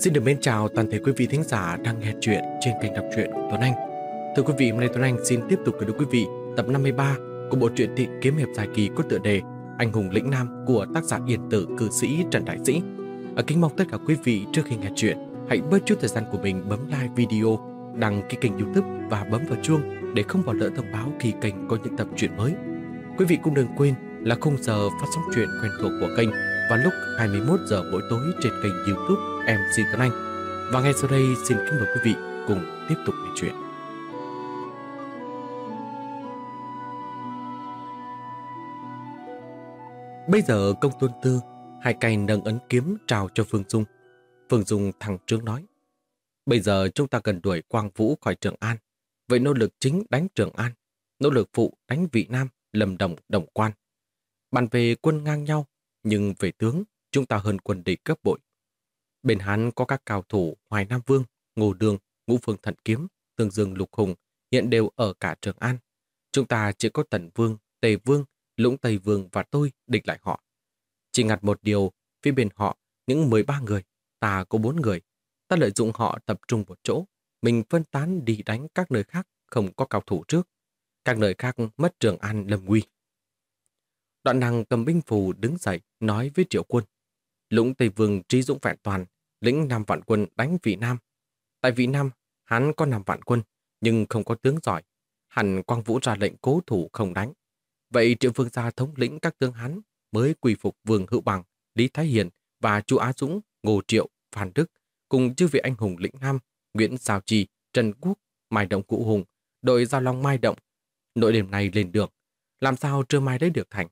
Xin được mến chào toàn thể quý vị thính giả đang nghe chuyện trên kênh đọc truyện của Tuấn Anh. Thưa quý vị, hôm nay Tuấn Anh xin tiếp tục gửi đến quý vị tập 53 của bộ truyện thị kiếm hiệp dài kỳ có tựa đề Anh hùng lĩnh nam của tác giả Yên Tử cư sĩ Trần Đại Sĩ. Ở à, kính mong tất cả quý vị trước khi nghe chuyện, hãy bớt chút thời gian của mình bấm like video, đăng ký kênh youtube và bấm vào chuông để không bỏ lỡ thông báo khi kênh có những tập truyện mới. Quý vị cũng đừng quên là khung giờ phát sóng truyện quen thuộc của kênh vào lúc 21 giờ mỗi tối trên kênh youtube MC Tuấn Anh. Và ngay sau đây xin kính mời quý vị cùng tiếp tục nghe chuyện. Bây giờ công tuân tư, hai cây nâng ấn kiếm trao cho Phương Dung. Phương Dung thẳng trướng nói. Bây giờ chúng ta cần đuổi Quang Vũ khỏi Trường An. Vậy nỗ lực chính đánh Trường An, nỗ lực phụ đánh Vị Nam, Lâm Đồng, Đồng Quan. Bàn về quân ngang nhau, nhưng về tướng, chúng ta hơn quân địch cấp bội. Bên hắn có các cao thủ Hoài Nam Vương, Ngô Đường, Ngũ Phương Thận Kiếm, Tương Dương Lục Hùng hiện đều ở cả Trường An. Chúng ta chỉ có Tần Vương, Tề Vương, Lũng Tây Vương và tôi địch lại họ. Chỉ ngặt một điều, phía bên họ, những 13 người, ta có 4 người. Ta lợi dụng họ tập trung một chỗ, mình phân tán đi đánh các nơi khác không có cao thủ trước. Các nơi khác mất Trường An lầm nguy. Đoạn nàng cầm binh phù đứng dậy nói với Triệu Quân. Lũng Tây Vương trí dũng vẹn toàn, lĩnh Nam vạn quân đánh vị Nam. Tại vị Nam, hắn có năm vạn quân, nhưng không có tướng giỏi. Hẳn Quang Vũ ra lệnh cố thủ không đánh. Vậy Triệu Vương gia thống lĩnh các tướng hắn mới quy phục Vương Hữu Bằng, Lý Thái Hiền và Chu Á Dũng, Ngô Triệu, Phan Đức cùng chư vị anh hùng lĩnh Nam, Nguyễn Sao Trì, Trần Quốc, Mai Động Cụ Hùng, đội Giao Long Mai Động. Nội điểm này lên đường, làm sao trưa mai lấy được thành.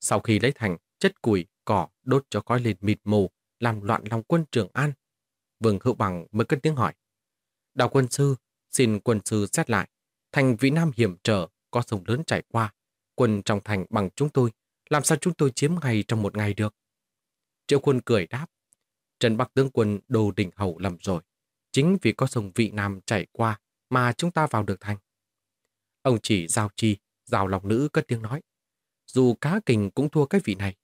Sau khi lấy thành, chất củi, cỏ đốt cho khói lên mịt mù, làm loạn lòng quân Trường An. Vương Hữu Bằng mới cất tiếng hỏi. Đào quân sư, xin quân sư xét lại. Thành Vĩ Nam hiểm trở, có sông lớn chảy qua. Quân trong thành bằng chúng tôi, làm sao chúng tôi chiếm ngày trong một ngày được? Triệu quân cười đáp. Trần Bắc tướng quân đồ đỉnh hậu lầm rồi. Chính vì có sông Vị Nam chảy qua mà chúng ta vào được thành. Ông chỉ giao chi, giao lòng nữ cất tiếng nói. Dù cá kình cũng thua cái vị này,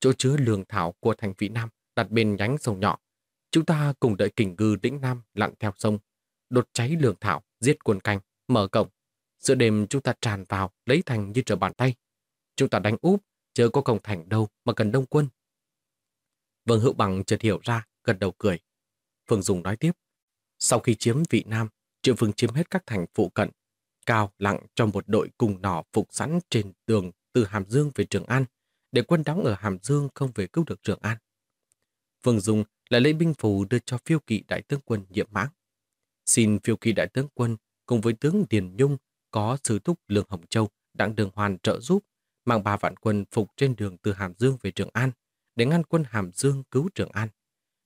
chỗ chứa lương thảo của thành vị Nam đặt bên nhánh sông nhỏ. Chúng ta cùng đợi kình ngư đĩnh Nam lặn theo sông, đột cháy lương thảo, giết quân canh, mở cổng. Giữa đêm chúng ta tràn vào, lấy thành như trở bàn tay. Chúng ta đánh úp, chớ có công thành đâu mà cần đông quân. Vương Hữu Bằng chợt hiểu ra, gật đầu cười. Phương Dùng nói tiếp. Sau khi chiếm vị Nam, Triệu Vương chiếm hết các thành phụ cận, cao lặng cho một đội cùng nỏ phục sẵn trên tường từ Hàm Dương về Trường An, để quân đóng ở Hàm Dương không về cứu được Trường An. Phương Dung lại lấy binh phù đưa cho phiêu kỵ đại tướng quân nhiệm mãng. Xin phiêu kỵ đại tướng quân cùng với tướng Điền Nhung có sứ thúc Lương Hồng Châu đặng đường hoàn trợ giúp, mang ba vạn quân phục trên đường từ Hàm Dương về Trường An, để ngăn quân Hàm Dương cứu Trường An.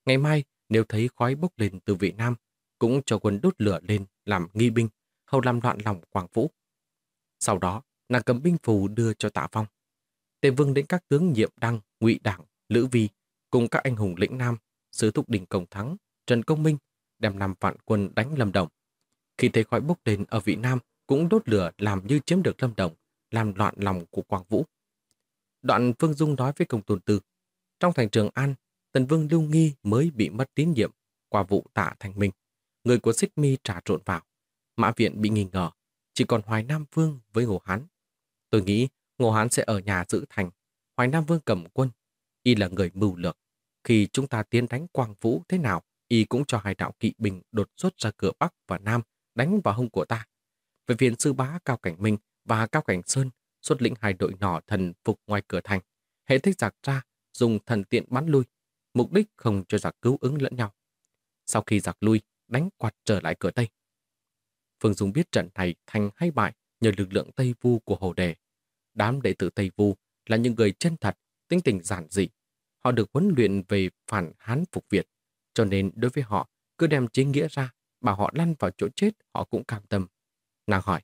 Ngày mai, nếu thấy khói bốc lên từ vị Nam, cũng cho quân đốt lửa lên làm nghi binh, hầu làm loạn lòng Quảng Vũ. Sau đó, nàng cầm binh phù đưa cho tạ phong. Tề vương đến các tướng nhiệm đăng, ngụy đảng, lữ vi, cùng các anh hùng lĩnh nam, sứ thúc đình công thắng, Trần Công Minh, đem năm vạn quân đánh Lâm Đồng. Khi thấy khói bốc lên ở vị Nam, cũng đốt lửa làm như chiếm được Lâm Đồng, làm loạn lòng của Quang Vũ. Đoạn Phương Dung nói với công tôn tư, trong thành trường An, tần vương Lưu Nghi mới bị mất tín nhiệm qua vụ tạ thành minh. Người của Xích Mi trà trộn vào. Mã viện bị nghi ngờ, chỉ còn Hoài Nam Vương với Ngô Hán. Tôi nghĩ Ngô Hán sẽ ở nhà giữ thành. Hoài Nam Vương cầm quân. Y là người mưu lược. Khi chúng ta tiến đánh Quang Vũ thế nào, Y cũng cho hai đạo kỵ binh đột xuất ra cửa Bắc và Nam đánh vào hông của ta. Về viện sư bá Cao Cảnh Minh và Cao Cảnh Sơn xuất lĩnh hai đội nỏ thần phục ngoài cửa thành. Hệ thích giặc ra, dùng thần tiện bắn lui, mục đích không cho giặc cứu ứng lẫn nhau. Sau khi giặc lui, đánh quạt trở lại cửa Tây. Phương Dung biết trận này thành hay bại nhờ lực lượng Tây Vu của Hồ Đề. Đám đệ tử Tây Vu là những người chân thật, tinh tình giản dị. Họ được huấn luyện về phản Hán phục Việt, cho nên đối với họ, cứ đem chính nghĩa ra, bảo họ lăn vào chỗ chết họ cũng cam tâm. Nàng hỏi,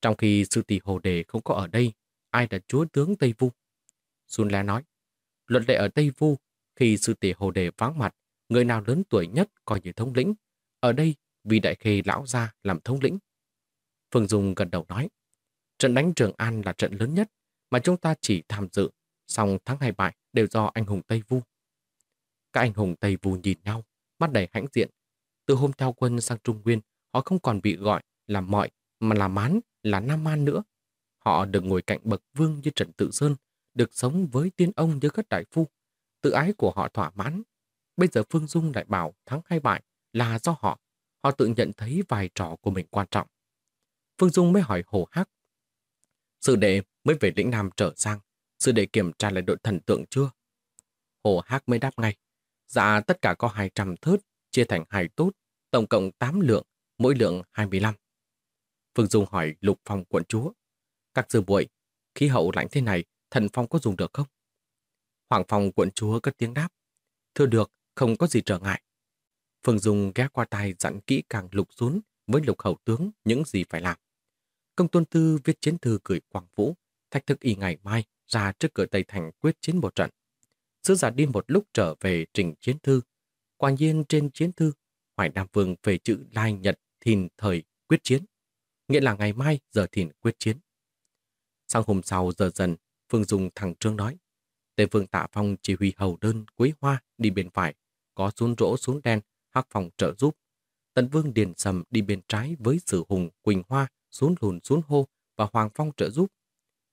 trong khi sư tỷ Hồ Đề không có ở đây, ai là chúa tướng Tây Vu? Xuân Lê nói, luật lệ ở Tây Vu, khi sư tỷ Hồ Đề vắng mặt, người nào lớn tuổi nhất coi như thống lĩnh. Ở đây, vì đại khê lão gia làm thống lĩnh. Phương Dung gần đầu nói, trận đánh Trường An là trận lớn nhất mà chúng ta chỉ tham dự, song thắng hay bại đều do anh hùng Tây Vu. Các anh hùng Tây Vu nhìn nhau, mắt đầy hãnh diện. Từ hôm theo quân sang Trung Nguyên, họ không còn bị gọi là mọi, mà là mán, là nam man nữa. Họ được ngồi cạnh bậc vương như Trần Tự Sơn, được sống với tiên ông như các đại phu. Tự ái của họ thỏa mãn. Bây giờ Phương Dung lại bảo thắng hay bại là do họ. Họ tự nhận thấy vai trò của mình quan trọng. Phương Dung mới hỏi Hồ Hắc. Sư đệ mới về lĩnh Nam trở sang. Sư đệ kiểm tra lại đội thần tượng chưa? Hồ Hắc mới đáp ngay. Dạ tất cả có 200 thớt, chia thành hai tốt, tổng cộng 8 lượng, mỗi lượng 25. Phương Dung hỏi Lục Phong quận chúa. Các sư muội khí hậu lạnh thế này, thần phong có dùng được không? Hoàng Phong quận chúa cất tiếng đáp. Thưa được, không có gì trở ngại. Phương Dung ghé qua tay dặn kỹ càng lục xuống với lục hậu tướng những gì phải làm. Công tôn tư viết chiến thư gửi Quảng Vũ, thách thức y ngày mai ra trước cửa Tây Thành quyết chiến một trận. Sứ giả đi một lúc trở về trình chiến thư. Quả nhiên trên chiến thư, Hoài Nam Vương về chữ lai nhật thìn thời quyết chiến. Nghĩa là ngày mai giờ thìn quyết chiến. Sang hôm sau giờ dần, Phương Dung thẳng trương nói. Tề Vương Tạ Phong chỉ huy hầu đơn Quế Hoa đi bên phải, có xuống rỗ xuống đen, hắc phòng trợ giúp. Tần Vương Điền Sầm đi bên trái với Sử Hùng, Quỳnh Hoa, xuống lùn xuống hô và Hoàng Phong trợ giúp.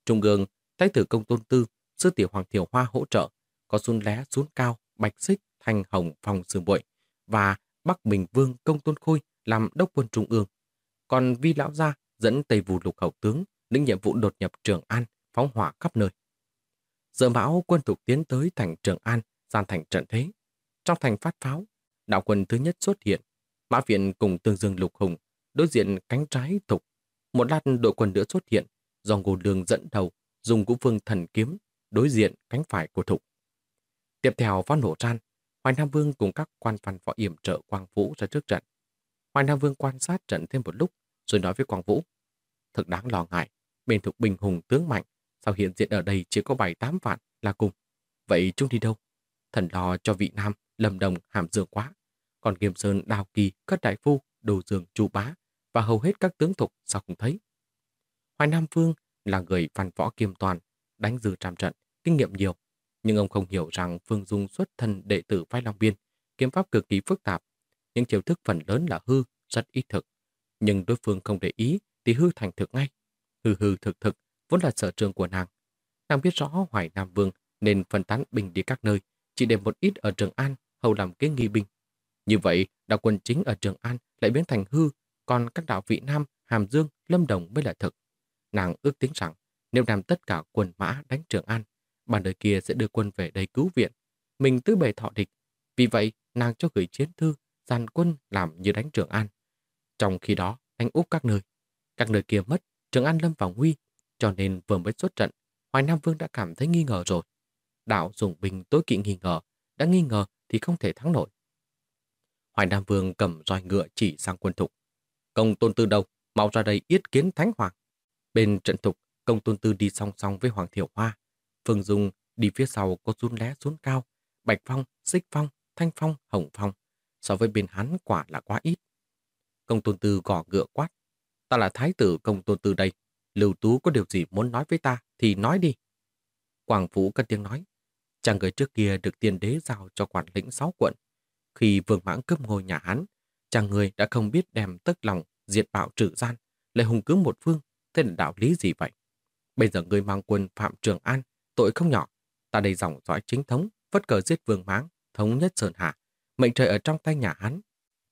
Trung gương Thái tử Công Tôn Tư, Sư Tiểu Hoàng Thiểu Hoa hỗ trợ, có Xuân Lé, xuống Cao, Bạch Xích, Thanh Hồng, Phòng sườn Bội và Bắc Bình Vương Công Tôn Khôi làm đốc quân Trung ương. Còn Vi Lão Gia dẫn Tây Vũ Lục Hậu Tướng lĩnh nhiệm vụ đột nhập Trường An, phóng hỏa khắp nơi. Giờ mão quân thuộc tiến tới thành Trường An, gian thành trận thế. Trong thành phát pháo, đạo quân thứ nhất xuất hiện. Mã viện cùng tương dương lục hùng, đối diện cánh trái thục. Một lát đội quân nữa xuất hiện, do Ngô đường dẫn đầu, dùng ngũ phương thần kiếm, đối diện cánh phải của thục. Tiếp theo phát nổ ran, Hoài Nam Vương cùng các quan văn võ yểm trợ Quang Vũ ra trước trận. Hoài Nam Vương quan sát trận thêm một lúc, rồi nói với Quang Vũ. Thật đáng lo ngại, bên thuộc bình hùng tướng mạnh, sao hiện diện ở đây chỉ có 7-8 vạn là cùng. Vậy chúng đi đâu? Thần lo cho vị Nam, Lâm Đồng, Hàm Dương quá. Còn Kiềm Sơn, Đào Kỳ, Cất Đại Phu, Đồ Dương, Chu Bá và hầu hết các tướng thục sao không thấy. Hoài Nam phương là người văn võ kiêm toàn, đánh dư trăm trận, kinh nghiệm nhiều. Nhưng ông không hiểu rằng Phương Dung xuất thân đệ tử phái Long Biên, kiếm pháp cực kỳ phức tạp. Những chiêu thức phần lớn là hư, rất ít thực. Nhưng đối phương không để ý thì hư thành thực ngay. Hư hư thực thực vốn là sở trường của nàng. Nàng biết rõ Hoài Nam Vương nên phân tán binh đi các nơi, chỉ để một ít ở Trường An hầu làm kế nghi binh. Như vậy, đạo quân chính ở Trường An lại biến thành hư, còn các đạo vị Nam, Hàm Dương, Lâm Đồng mới là thực. Nàng ước tính rằng nếu làm tất cả quân mã đánh Trường An, bản đời kia sẽ đưa quân về đây cứu viện. Mình tứ bề thọ địch. Vì vậy, nàng cho gửi chiến thư, dàn quân làm như đánh Trường An. Trong khi đó, đánh úp các nơi. Các nơi kia mất, Trường An lâm vào nguy, cho nên vừa mới xuất trận, Hoài Nam Vương đã cảm thấy nghi ngờ rồi. Đạo dùng binh tối kỵ nghi ngờ, đã nghi ngờ thì không thể thắng nổi. Hoài Nam Vương cầm roi ngựa chỉ sang quân thục. Công tôn tư đâu, mau ra đây yết kiến thánh hoàng. Bên trận thục, công tôn tư đi song song với Hoàng Thiểu Hoa. Phương Dung đi phía sau có run lé xuống cao. Bạch Phong, Xích Phong, Thanh Phong, Hồng Phong. So với bên hắn quả là quá ít. Công tôn tư gõ ngựa quát. Ta là thái tử công tôn tư đây. Lưu Tú có điều gì muốn nói với ta thì nói đi. Quảng Phú cất tiếng nói. Chàng người trước kia được tiên đế giao cho quản lĩnh sáu quận. Khi vương mãng cướp ngôi nhà hắn, chàng người đã không biết đem tức lòng, diệt bạo trừ gian, lại hùng cứ một phương. Thế là đạo lý gì vậy? Bây giờ người mang quân Phạm Trường An, tội không nhỏ. Ta đây dòng dõi chính thống, vất cờ giết vương mãng, thống nhất Sơn Hạ. Mệnh trời ở trong tay nhà hắn.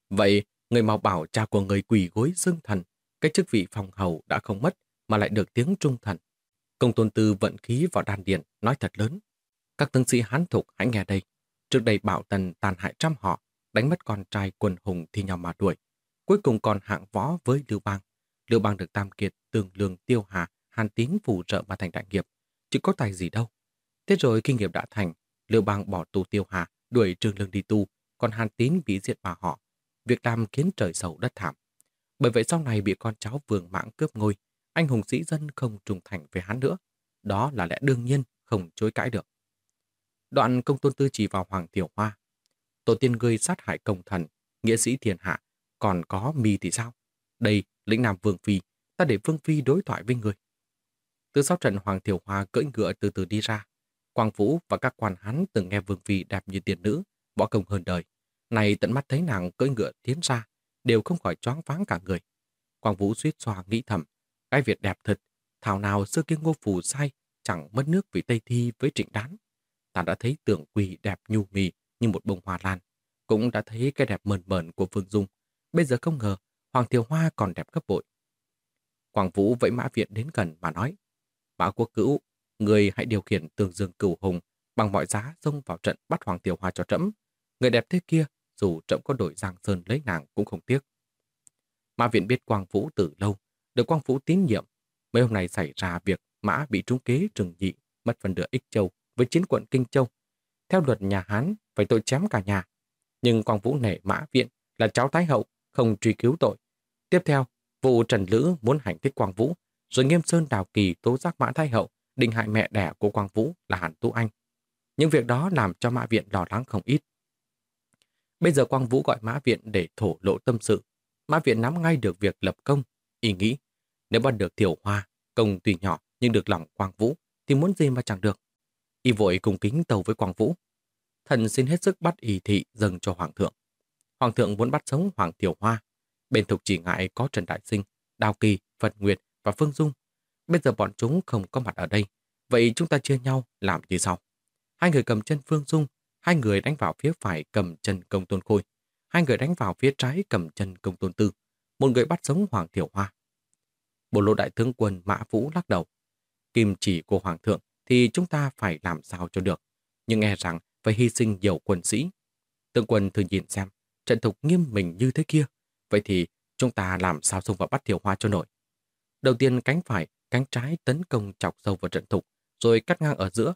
Vậy, người mau bảo cha của người quỳ gối xưng thần, cái chức vị phòng hầu đã không mất, mà lại được tiếng trung thần. Công tôn tư vận khí vào đàn điện, nói thật lớn. Các tướng sĩ hán thục hãy nghe đây. Trước đây bảo tần tàn hại trăm họ, đánh mất con trai quần hùng thì nhau mà đuổi. Cuối cùng còn hạng võ với Lưu Bang. Lưu Bang được Tam Kiệt, Tường Lương, Tiêu Hà, Hàn Tín phù trợ mà thành đại nghiệp. Chứ có tài gì đâu. Thế rồi kinh nghiệp đã thành, Lưu Bang bỏ tù Tiêu Hà, đuổi Trương Lương đi tu, còn Hàn Tín bị diệt bà họ. Việc làm khiến trời sầu đất thảm. Bởi vậy sau này bị con cháu vương mãng cướp ngôi, anh hùng sĩ dân không trung thành với hắn nữa. Đó là lẽ đương nhiên, không chối cãi được. Đoạn công tôn tư chỉ vào Hoàng Tiểu Hoa. Tổ tiên ngươi sát hại công thần, nghĩa sĩ thiên hạ, còn có mi thì sao? Đây, lĩnh nam Vương Phi, ta để Vương Phi đối thoại với người. Từ sau trận Hoàng Tiểu Hoa cưỡi ngựa từ từ đi ra, Quang Vũ và các quan hắn từng nghe Vương Phi đẹp như tiền nữ, võ công hơn đời. Này tận mắt thấy nàng cưỡi ngựa tiến ra, đều không khỏi choáng váng cả người. Quang Vũ suýt xoa nghĩ thầm, cái việc đẹp thật, thảo nào xưa kia ngô phù sai, chẳng mất nước vì Tây Thi với trịnh đán. Ta đã thấy tưởng quỳ đẹp nhu mì như một bông hoa lan, cũng đã thấy cái đẹp mờn mờn của Phương Dung. Bây giờ không ngờ, Hoàng Thiều Hoa còn đẹp gấp bội. Quang Vũ vẫy mã viện đến gần mà nói, Mã quốc cữu, người hãy điều khiển tường dương cửu hùng bằng mọi giá xông vào trận bắt Hoàng Tiểu Hoa cho trẫm. Người đẹp thế kia, dù trẫm có đổi giang sơn lấy nàng cũng không tiếc. Mã viện biết Quang Vũ từ lâu, được Quang Vũ tín nhiệm. Mấy hôm nay xảy ra việc Mã bị trúng kế trừng nhị, mất phần nửa ích châu với chiến quận Kinh Châu. Theo luật nhà Hán, phải tội chém cả nhà. Nhưng Quang Vũ nể Mã viện là cháu Thái Hậu, không truy cứu tội. Tiếp theo, vụ Trần Lữ muốn hành thích Quang Vũ, rồi Nghiêm Sơn Đào Kỳ tố giác Mã Thái Hậu định hại mẹ đẻ của Quang Vũ là Hàn Tú Anh. Những việc đó làm cho Mã Viện lo lắng không ít. Bây giờ Quang Vũ gọi Mã Viện để thổ lộ tâm sự. Mã Viện nắm ngay được việc lập công, ý nghĩ nếu bắt được Tiểu Hoa, công tuy nhỏ nhưng được lòng Quang Vũ thì muốn gì mà chẳng được. Y vội cùng kính tàu với Quang Vũ. Thần xin hết sức bắt ý thị dâng cho Hoàng thượng. Hoàng thượng muốn bắt sống Hoàng Tiểu Hoa. Bên thục chỉ ngại có Trần Đại Sinh, Đào Kỳ, Phật Nguyệt và Phương Dung. Bây giờ bọn chúng không có mặt ở đây. Vậy chúng ta chia nhau làm như sau. Hai người cầm chân Phương Dung, hai người đánh vào phía phải cầm chân công tôn khôi, hai người đánh vào phía trái cầm chân công tôn tư, một người bắt sống Hoàng tiểu Hoa. Bộ lộ đại tướng quân Mã Vũ lắc đầu. Kim chỉ của Hoàng thượng thì chúng ta phải làm sao cho được, nhưng nghe rằng phải hy sinh nhiều quân sĩ. Tướng quân thử nhìn xem, trận thục nghiêm mình như thế kia, vậy thì chúng ta làm sao xông vào bắt Thiểu Hoa cho nổi. Đầu tiên cánh phải, cánh trái tấn công chọc sâu vào trận thục, rồi cắt ngang ở giữa.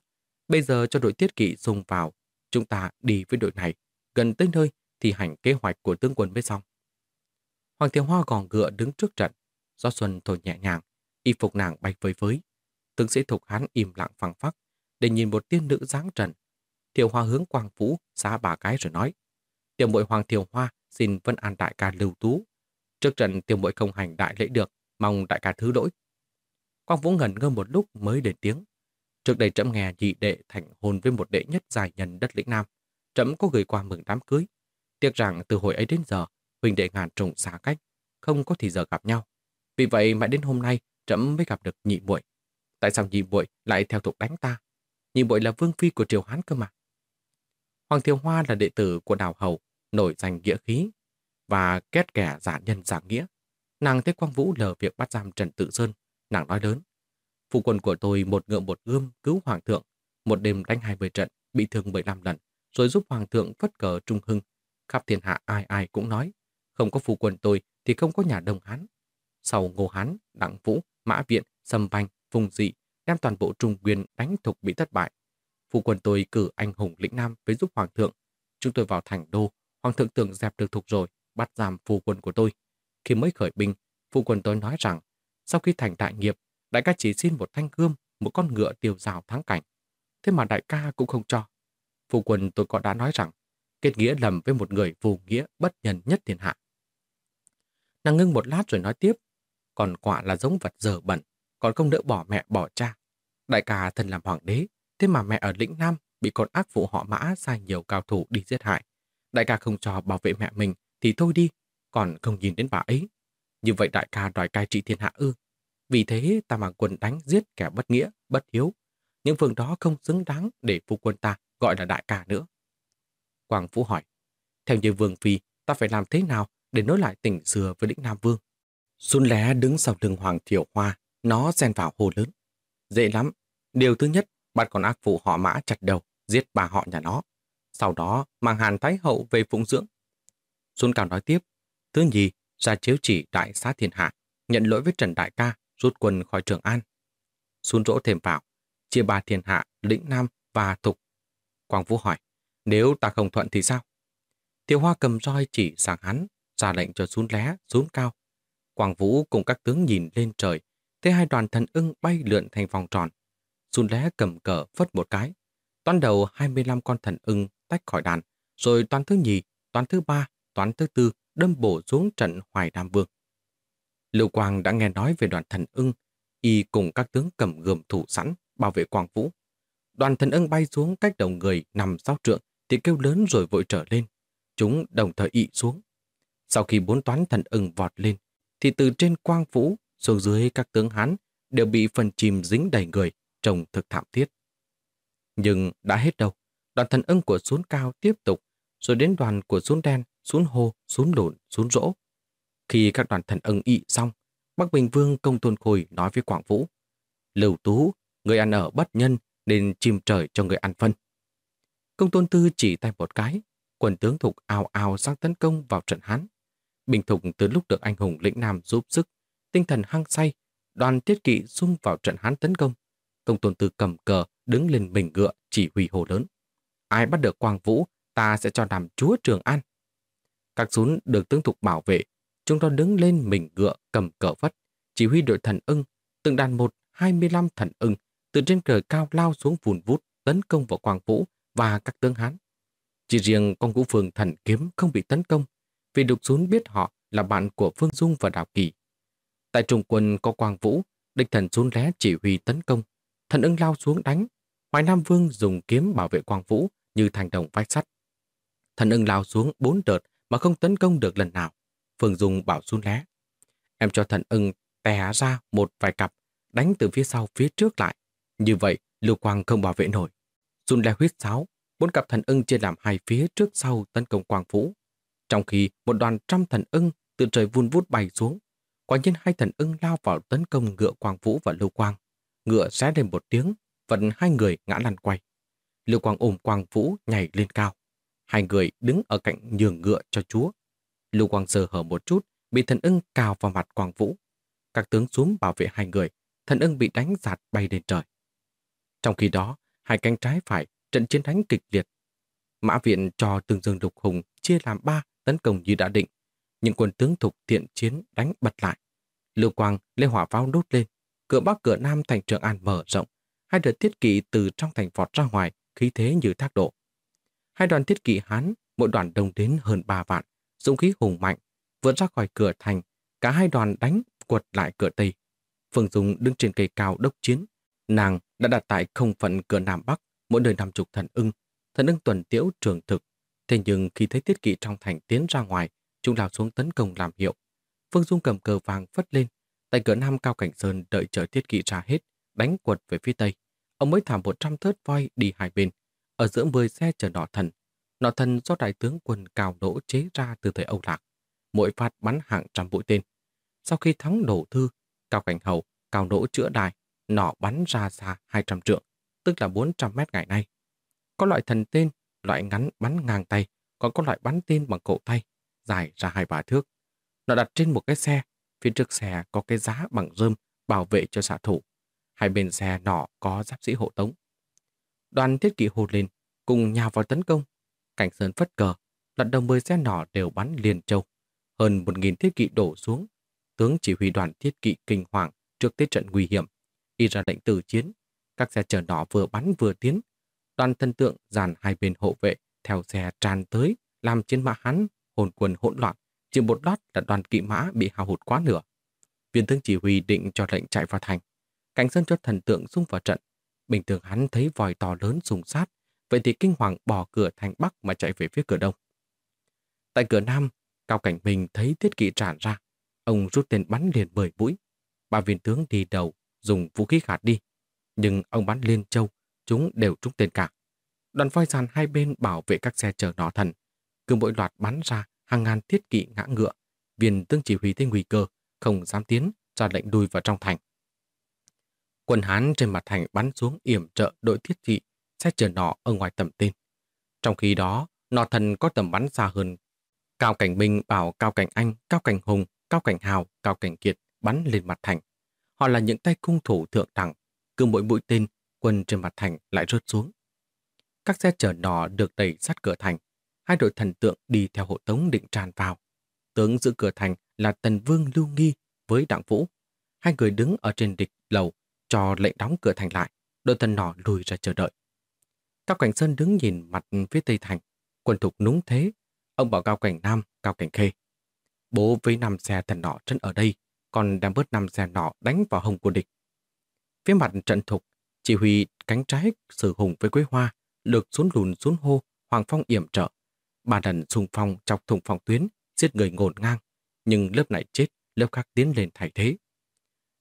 Bây giờ cho đội tiết kỵ xung vào, chúng ta đi với đội này, gần tới nơi thì hành kế hoạch của tướng quân mới xong. Hoàng Thiều Hoa gòn gựa đứng trước trận, gió xuân thổi nhẹ nhàng, y phục nàng bay với với. Tướng sĩ thục hán im lặng phẳng phắc, để nhìn một tiên nữ dáng trần. Tiểu Hoa hướng Quang Vũ, xá bà cái rồi nói, tiểu muội Hoàng Tiểu Hoa xin vân an đại ca lưu tú. Trước trận tiểu muội không hành đại lễ được, mong đại ca thứ lỗi. Quang Vũ ngẩn ngơ một lúc mới đến tiếng. Trước đây trẫm nghe nhị đệ thành hôn với một đệ nhất dài nhân đất lĩnh Nam. Trẫm có gửi qua mừng đám cưới. Tiếc rằng từ hồi ấy đến giờ, huynh đệ ngàn trùng xa cách, không có thì giờ gặp nhau. Vì vậy mãi đến hôm nay, trẫm mới gặp được nhị muội. Tại sao nhị muội lại theo tục đánh ta? Nhị muội là vương phi của triều Hán cơ mà. Hoàng Thiều Hoa là đệ tử của Đào Hầu, nổi danh nghĩa khí và kết kẻ giả nhân giả nghĩa. Nàng thấy Quang Vũ lờ việc bắt giam Trần Tự Sơn. Nàng nói lớn. Phụ quân của tôi một ngựa một gươm cứu Hoàng thượng. Một đêm đánh 20 trận, bị thương 15 lần, rồi giúp Hoàng thượng phất cờ trung hưng. Khắp thiên hạ ai ai cũng nói. Không có phụ quân tôi thì không có nhà Đông Hán. Sau Ngô Hán, Đặng Vũ, Mã Viện, Sâm Banh, Phùng Dị đem toàn bộ Trung Nguyên đánh thục bị thất bại. Phụ quân tôi cử anh hùng lĩnh Nam với giúp Hoàng thượng. Chúng tôi vào thành đô, Hoàng thượng tưởng dẹp được thục rồi, bắt giam phu quân của tôi. Khi mới khởi binh, phụ quân tôi nói rằng sau khi thành đại nghiệp, đại ca chỉ xin một thanh gươm, một con ngựa tiêu rào thắng cảnh. Thế mà đại ca cũng không cho. Phụ quân tôi có đã nói rằng kết nghĩa lầm với một người vô nghĩa bất nhân nhất thiên hạ. Nàng ngưng một lát rồi nói tiếp, còn quả là giống vật dở bẩn, còn không đỡ bỏ mẹ bỏ cha. Đại ca thân làm hoàng đế, thế mà mẹ ở lĩnh Nam bị con ác phụ họ mã sai nhiều cao thủ đi giết hại. Đại ca không cho bảo vệ mẹ mình thì thôi đi, còn không nhìn đến bà ấy. Như vậy đại ca đòi cai trị thiên hạ ư. Vì thế ta mang quân đánh giết kẻ bất nghĩa, bất hiếu. Những phương đó không xứng đáng để phu quân ta gọi là đại ca nữa. Quang Vũ hỏi, theo như Vương Phi, ta phải làm thế nào để nối lại tình xưa với lĩnh Nam Vương? Xuân lé đứng sau lưng Hoàng Thiểu Hoa, nó xen vào hồ lớn. Dễ lắm. Điều thứ nhất, bắt con ác phụ họ mã chặt đầu, giết bà họ nhà nó. Sau đó mang Hàn Thái Hậu về phụng dưỡng. Xuân Cao nói tiếp, thứ nhì, ra chiếu chỉ đại xá thiên hạ, nhận lỗi với Trần Đại Ca, rút quân khỏi Trường An. Xuân rỗ thêm vào, chia ba thiên hạ, lĩnh Nam và Thục. Quang Vũ hỏi, nếu ta không thuận thì sao? Tiêu Hoa cầm roi chỉ sang hắn, ra lệnh cho xuống lé, xuống cao. Quang Vũ cùng các tướng nhìn lên trời, thấy hai đoàn thần ưng bay lượn thành vòng tròn. Xuân lé cầm cờ phất một cái. Toán đầu 25 con thần ưng tách khỏi đàn, rồi toán thứ nhì, toán thứ ba, toán thứ tư đâm bổ xuống trận Hoài Nam Vương. Lưu Quang đã nghe nói về đoàn thần ưng, y cùng các tướng cầm gươm thủ sẵn bảo vệ Quang Vũ. Đoàn thần ưng bay xuống cách đầu người nằm sau trượng thì kêu lớn rồi vội trở lên. chúng đồng thời ị xuống. Sau khi bốn toán thần ưng vọt lên, thì từ trên quang vũ xuống dưới các tướng Hán đều bị phần chìm dính đầy người, trông thực thảm thiết. Nhưng đã hết đâu, đoàn thần ưng của xuống cao tiếp tục, rồi đến đoàn của xuống đen, xuống hô, xuống lộn, xuống rỗ. Khi các đoàn thần ưng ị xong, Bắc Bình Vương công tôn khôi nói với Quảng Vũ, Lưu Tú, người ăn ở bất nhân nên chìm trời cho người ăn phân. Công tôn tư chỉ tay một cái, quần tướng thục ào ào sang tấn công vào trận Hán. Bình Thục từ lúc được anh hùng lĩnh Nam giúp sức, tinh thần hăng say, đoàn tiết kỵ xung vào trận Hán tấn công. Công tôn tư cầm cờ, đứng lên mình ngựa, chỉ huy hồ lớn. Ai bắt được Quang Vũ, ta sẽ cho làm chúa Trường An. Các sún được tướng thục bảo vệ, chúng nó đứng lên mình ngựa cầm cờ vất, chỉ huy đội thần ưng, từng đàn một 25 thần ưng từ trên trời cao lao xuống vùn vút tấn công vào Quang Vũ và các tướng Hán. Chỉ riêng con Vũ phường thần kiếm không bị tấn công vì Đục Sún biết họ là bạn của Phương Dung và Đào Kỳ. Tại trung quân có Quang Vũ, địch thần Sún lé chỉ huy tấn công. Thần ưng lao xuống đánh. Hoài Nam Vương dùng kiếm bảo vệ Quang Vũ như thành đồng vách sắt. Thần ưng lao xuống bốn đợt mà không tấn công được lần nào. Phương Dung bảo xuống lé. Em cho thần ưng tè ra một vài cặp, đánh từ phía sau phía trước lại. Như vậy, Lưu Quang không bảo vệ nổi. Sun lé huyết sáo, bốn cặp thần ưng chia làm hai phía trước sau tấn công Quang Vũ. Trong khi một đoàn trăm thần ưng từ trời vun vút bay xuống, quả nhiên hai thần ưng lao vào tấn công ngựa Quang Vũ và Lưu Quang. Ngựa xé lên một tiếng, vận hai người ngã lăn quay. Lưu Quang ôm Quang Vũ nhảy lên cao. Hai người đứng ở cạnh nhường ngựa cho chúa. Lưu Quang sờ hở một chút, bị thần ưng cào vào mặt Quang Vũ. Các tướng xuống bảo vệ hai người, thần ưng bị đánh giạt bay lên trời. Trong khi đó, hai cánh trái phải trận chiến đánh kịch liệt. Mã viện cho Tương dương đục hùng chia làm ba tấn công như đã định. Những quân tướng thục thiện chiến đánh bật lại. Lưu Quang lê hỏa pháo đốt lên. Cửa bắc cửa nam thành trường an mở rộng. Hai đợt thiết kỵ từ trong thành vọt ra ngoài, khí thế như thác độ. Hai đoàn thiết kỵ Hán, mỗi đoàn đông đến hơn ba vạn, dũng khí hùng mạnh, vượt ra khỏi cửa thành. Cả hai đoàn đánh quật lại cửa Tây. Phương Dung đứng trên cây cao đốc chiến. Nàng đã đặt tại không phận cửa Nam Bắc, mỗi nơi năm chục thần ưng. Thần ưng tuần tiễu trường thực, Thế nhưng khi thấy tiết kỵ trong thành tiến ra ngoài, chúng lao xuống tấn công làm hiệu. Phương Dung cầm cờ vàng phất lên, tại cửa nam cao cảnh sơn đợi trời tiết kỵ ra hết, đánh quật về phía tây. Ông mới thả một trăm thớt voi đi hai bên, ở giữa mười xe chở nọ thần. Nọ thần do đại tướng quân cao nỗ chế ra từ thời Âu Lạc. Mỗi phát bắn hàng trăm mũi tên. Sau khi thắng đổ thư, cao cảnh hậu, cao nỗ chữa đài, nọ bắn ra xa 200 trượng, tức là 400 mét ngày nay. Có loại thần tên loại ngắn bắn ngang tay, còn có loại bắn tên bằng cổ tay, dài ra hai ba thước. Nó đặt trên một cái xe, phía trước xe có cái giá bằng rơm bảo vệ cho xạ thủ. Hai bên xe nọ có giáp sĩ hộ tống. Đoàn thiết kỵ hụt lên, cùng nhào vào tấn công. Cảnh sơn phất cờ, lần đầu mười xe nọ đều bắn liền châu. Hơn một nghìn thiết kỵ đổ xuống. Tướng chỉ huy đoàn thiết kỵ kinh hoàng trước thế trận nguy hiểm. Y ra lệnh tử chiến. Các xe chở nọ vừa bắn vừa tiến, đoàn thân tượng dàn hai bên hộ vệ theo xe tràn tới, làm chiến mã hắn hồn quần hỗn loạn, chỉ một lát là đoàn kỵ mã bị hao hụt quá nửa. Viên tướng chỉ huy định cho lệnh chạy vào thành. Cảnh sơn cho thần tượng xung vào trận. Bình thường hắn thấy vòi to lớn sùng sát, vậy thì kinh hoàng bỏ cửa thành bắc mà chạy về phía cửa đông. Tại cửa nam, Cao Cảnh Bình thấy thiết kỵ tràn ra. Ông rút tên bắn liền mười mũi. Ba viên tướng đi đầu, dùng vũ khí khạt đi. Nhưng ông bắn liên châu, chúng đều trúng tên cả. Đoàn voi sàn hai bên bảo vệ các xe chở nỏ thần. Cứ mỗi loạt bắn ra hàng ngàn thiết kỵ ngã ngựa. Viên tướng chỉ huy thấy nguy cơ, không dám tiến, ra lệnh đuôi vào trong thành. Quân Hán trên mặt thành bắn xuống yểm trợ đội thiết kỵ, xe chở nọ ở ngoài tầm tên. Trong khi đó, nọ thần có tầm bắn xa hơn. Cao Cảnh Minh bảo Cao Cảnh Anh, Cao Cảnh Hùng, Cao Cảnh Hào, Cao Cảnh Kiệt bắn lên mặt thành. Họ là những tay cung thủ thượng đẳng, cứ mỗi mũi tên quân trên mặt thành lại rớt xuống. Các xe chở nỏ được đẩy sát cửa thành. Hai đội thần tượng đi theo hộ tống định tràn vào. Tướng giữ cửa thành là Tần Vương Lưu Nghi với Đặng Vũ. Hai người đứng ở trên địch lầu cho lệnh đóng cửa thành lại. Đội thần nỏ lùi ra chờ đợi. Cao Cảnh Sơn đứng nhìn mặt phía tây thành. Quân thục núng thế. Ông bảo Cao Cảnh Nam, Cao Cảnh Khê. Bố với năm xe thần nỏ trấn ở đây, còn đem bớt năm xe nỏ đánh vào hồng của địch. Phía mặt trận thục chỉ huy cánh trái sử hùng với quế hoa, lược xuống lùn xuống hô, Hoàng Phong yểm trợ ba lần xung phong chọc thùng phòng tuyến, giết người ngổn ngang, nhưng lớp này chết, lớp khác tiến lên thay thế.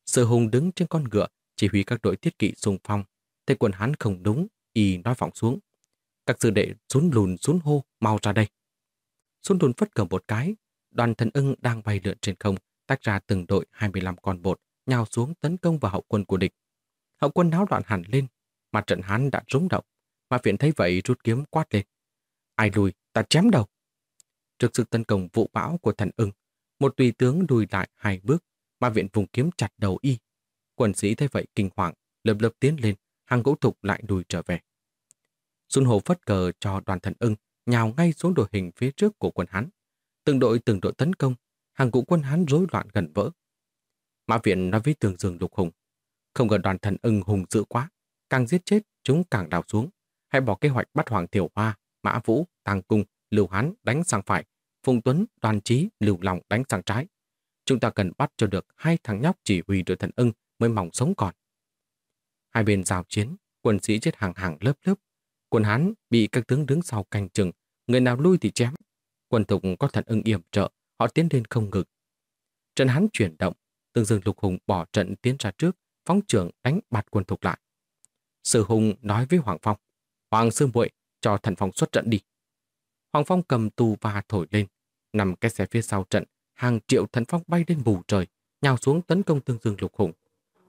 sở hùng đứng trên con ngựa, chỉ huy các đội thiết kỵ xung phong. Thấy quân hắn không đúng, y nói vọng xuống. Các sư đệ xuống lùn xuống hô, mau ra đây. Xuống lùn phất cờ một cái, đoàn thần ưng đang bay lượn trên không, tách ra từng đội 25 con bột, nhào xuống tấn công vào hậu quân của địch. Hậu quân náo loạn hẳn lên, mặt trận hắn đã rúng động. Mà viện thấy vậy rút kiếm quát lên. Ai lùi, ta chém đầu. Trước sự tấn công vụ bão của thần ưng, một tùy tướng lùi lại hai bước, mà viện vùng kiếm chặt đầu y. Quân sĩ thấy vậy kinh hoàng, lập lập tiến lên, hàng gỗ thục lại lùi trở về. Xuân Hồ phất cờ cho đoàn thần ưng nhào ngay xuống đội hình phía trước của quân Hán. Từng đội từng đội tấn công, hàng ngũ quân Hán rối loạn gần vỡ. Mã Viện nói với tường dương lục hùng, không ngờ đoàn thần ưng hùng dữ quá, càng giết chết chúng càng đào xuống. Hãy bỏ kế hoạch bắt Hoàng Tiểu Hoa, Mã Vũ, Tăng Cung, Lưu Hán đánh sang phải, Phùng Tuấn, Đoàn Trí, Lưu Lòng đánh sang trái. Chúng ta cần bắt cho được hai thằng nhóc chỉ huy đội thần ưng mới mỏng sống còn. Hai bên giao chiến, quân sĩ chết hàng hàng lớp lớp. Quân Hán bị các tướng đứng sau canh chừng, người nào lui thì chém. Quân thục có thần ưng yểm trợ, họ tiến lên không ngực. Trận Hán chuyển động, tương dương lục hùng bỏ trận tiến ra trước, phóng trưởng đánh bạt quân thục lại. Sử hùng nói với Hoàng Phong, Hoàng Sư muội cho thần phong xuất trận đi. Hoàng Phong cầm tù và thổi lên, nằm cái xe phía sau trận, hàng triệu thần phong bay lên bù trời, nhào xuống tấn công tương dương lục hùng.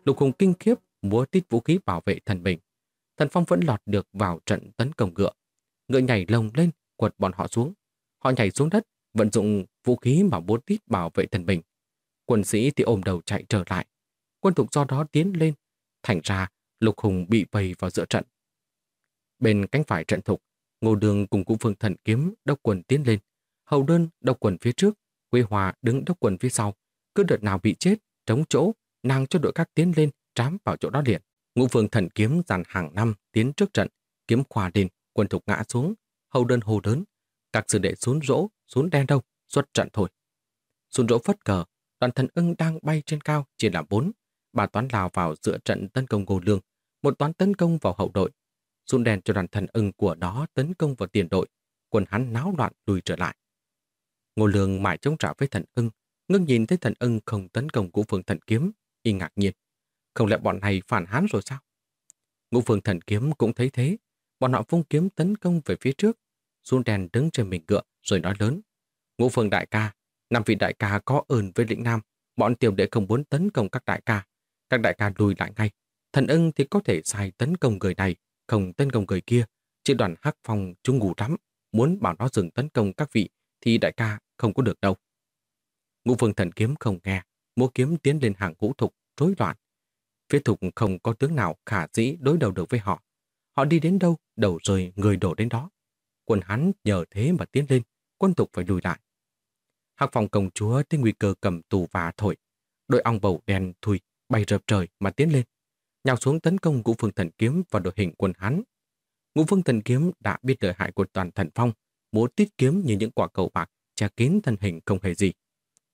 Lục hùng kinh khiếp, múa tít vũ khí bảo vệ thần mình. Thần phong vẫn lọt được vào trận tấn công ngựa. Ngựa nhảy lồng lên, quật bọn họ xuống. Họ nhảy xuống đất, vận dụng vũ khí mà bố tít bảo vệ thần mình. Quân sĩ thì ôm đầu chạy trở lại. Quân thục do đó tiến lên. Thành ra, Lục Hùng bị vây vào giữa trận. Bên cánh phải trận thục, Ngô Đường cùng Cụ Phương Thần Kiếm đốc quần tiến lên. Hầu đơn đốc quần phía trước, Quế Hòa đứng đốc quần phía sau. Cứ đợt nào bị chết, trống chỗ, nàng cho đội các tiến lên, trám vào chỗ đó liền. Ngũ Phương Thần Kiếm dàn hàng năm tiến trước trận, kiếm khoa đền, Quần thục ngã xuống, hầu đơn hồ đớn. Các sư đệ xuống rỗ, xuống đen đâu, xuất trận thôi. Xuống rỗ phất cờ, đoàn thần ưng đang bay trên cao, chia làm bốn. Bà toán lào vào giữa trận tấn công Ngô Lương, một toán tấn công vào hậu đội. Xuân đèn cho đoàn thần ưng của nó tấn công vào tiền đội, quân hắn náo loạn lùi trở lại. Ngô Lương mãi chống trả với thần ưng, ngưng nhìn thấy thần ưng không tấn công của phương thần kiếm, y ngạc nhiên. Không lẽ bọn này phản hán rồi sao? Ngũ phương thần kiếm cũng thấy thế, bọn họ vung kiếm tấn công về phía trước. Xuân đèn đứng trên mình ngựa rồi nói lớn. Ngũ phương đại ca, năm vị đại ca có ơn với lĩnh nam, bọn tiểu đệ không muốn tấn công các đại ca. Các đại ca lùi lại ngay, Thần ưng thì có thể sai tấn công người này, không tấn công người kia. Chỉ đoàn hắc phong chúng ngủ lắm, muốn bảo nó dừng tấn công các vị thì đại ca không có được đâu. Ngũ phương thần kiếm không nghe, múa kiếm tiến lên hàng ngũ thục, rối loạn. Phía thục không có tướng nào khả dĩ đối đầu được với họ. Họ đi đến đâu, đầu rơi, người đổ đến đó. Quân hắn nhờ thế mà tiến lên, quân thục phải lùi lại. Hắc phòng công chúa thấy nguy cơ cầm tù và thổi. Đội ong bầu đen thui bay rợp trời mà tiến lên nhào xuống tấn công Ngũ Phương Thần Kiếm và đội hình quân hắn Ngũ Phương Thần Kiếm đã biết lợi hại của toàn thần phong, múa tiết kiếm như những quả cầu bạc, che kín thân hình không hề gì.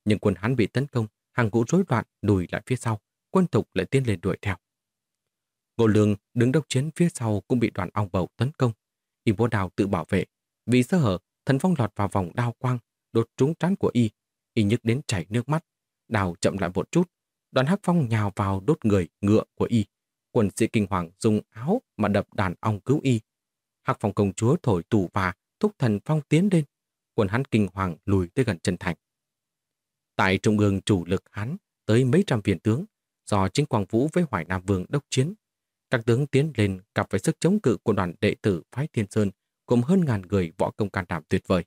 Nhưng quân hắn bị tấn công, hàng ngũ rối loạn lùi lại phía sau, quân thục lại tiến lên đuổi theo. Ngô Lương đứng đốc chiến phía sau cũng bị đoàn ong bầu tấn công. Y bố đào tự bảo vệ. Vì sơ hở, thần phong lọt vào vòng đao quang, đột trúng trán của Y. Y nhức đến chảy nước mắt. Đào chậm lại một chút. Đoàn hắc phong nhào vào đốt người, ngựa của Y Quần sĩ kinh hoàng dùng áo mà đập đàn ong cứu y. Hạc phòng công chúa thổi tù và thúc thần phong tiến lên. Quân hắn kinh hoàng lùi tới gần chân thành. Tại trung ương chủ lực hắn tới mấy trăm viên tướng, do chính Quang Vũ với Hoài Nam Vương đốc chiến. Các tướng tiến lên gặp với sức chống cự của đoàn đệ tử phái Thiên Sơn cùng hơn ngàn người võ công can đảm tuyệt vời.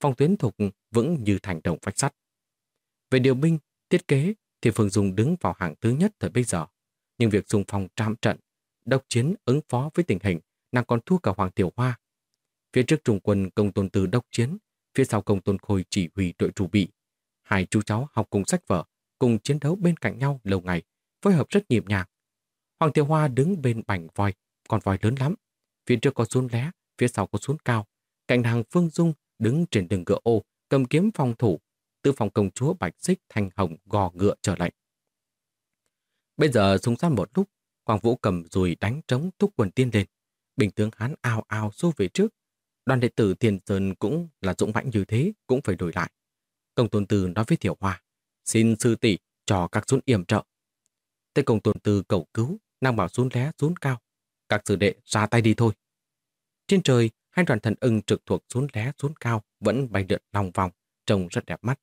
Phong tuyến thục vững như thành đồng vách sắt. Về điều binh, thiết kế thì Phương Dung đứng vào hàng thứ nhất thời bây giờ nhưng việc dùng phòng trạm trận, độc chiến ứng phó với tình hình, nàng còn thua cả Hoàng Tiểu Hoa. Phía trước trung quân công tôn từ đốc chiến, phía sau công tôn khôi chỉ huy đội chủ bị. Hai chú cháu học cùng sách vở, cùng chiến đấu bên cạnh nhau lâu ngày, phối hợp rất nhịp nhàng. Hoàng Tiểu Hoa đứng bên bành voi, con voi lớn lắm. Phía trước có xuống lé, phía sau có xuống cao. Cạnh hàng Phương Dung đứng trên đường ngựa ô, cầm kiếm phòng thủ, Tư phòng công chúa Bạch Xích Thanh Hồng gò ngựa trở lạnh Bây giờ súng sát một lúc, Quang Vũ cầm dùi đánh trống thúc quần tiên lên. Bình tướng hắn ao ao xô về trước. đoàn đệ tử thiền Sơn cũng là dũng mãnh như thế, cũng phải đổi lại. Công tôn tư nói với Tiểu Hoa, xin sư tỷ cho các xuống yểm trợ. Thế công tôn tư cầu cứu, nàng bảo xuống lé xuống cao. Các sư đệ ra tay đi thôi. Trên trời, hai đoàn thần ưng trực thuộc xuống lé xuống cao vẫn bay lượn lòng vòng, trông rất đẹp mắt.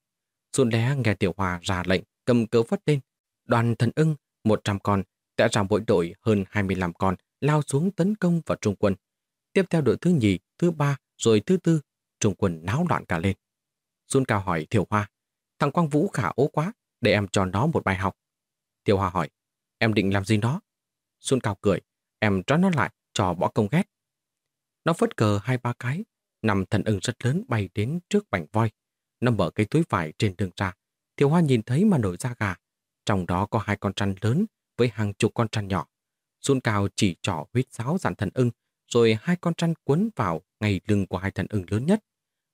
Xuống lé nghe Tiểu hòa ra lệnh, cầm cớ phất lên. Đoàn thần ưng, 100 con, đã ra mỗi đội hơn 25 con, lao xuống tấn công vào trung quân. Tiếp theo đội thứ nhì, thứ ba, rồi thứ tư, trung quân náo loạn cả lên. Xuân Cao hỏi Thiểu Hoa, thằng Quang Vũ khả ố quá, để em cho nó một bài học. Thiểu Hoa hỏi, em định làm gì nó? Xuân Cao cười, em trói nó lại, cho bỏ công ghét. Nó phất cờ hai ba cái, nằm thần ưng rất lớn bay đến trước bảnh voi. Nó mở cái túi vải trên đường ra. Thiểu Hoa nhìn thấy mà nổi da gà. Trong đó có hai con trăn lớn với hàng chục con trăn nhỏ. Xuân Cao chỉ trỏ huyết giáo dặn thần ưng, rồi hai con trăn quấn vào ngay lưng của hai thần ưng lớn nhất.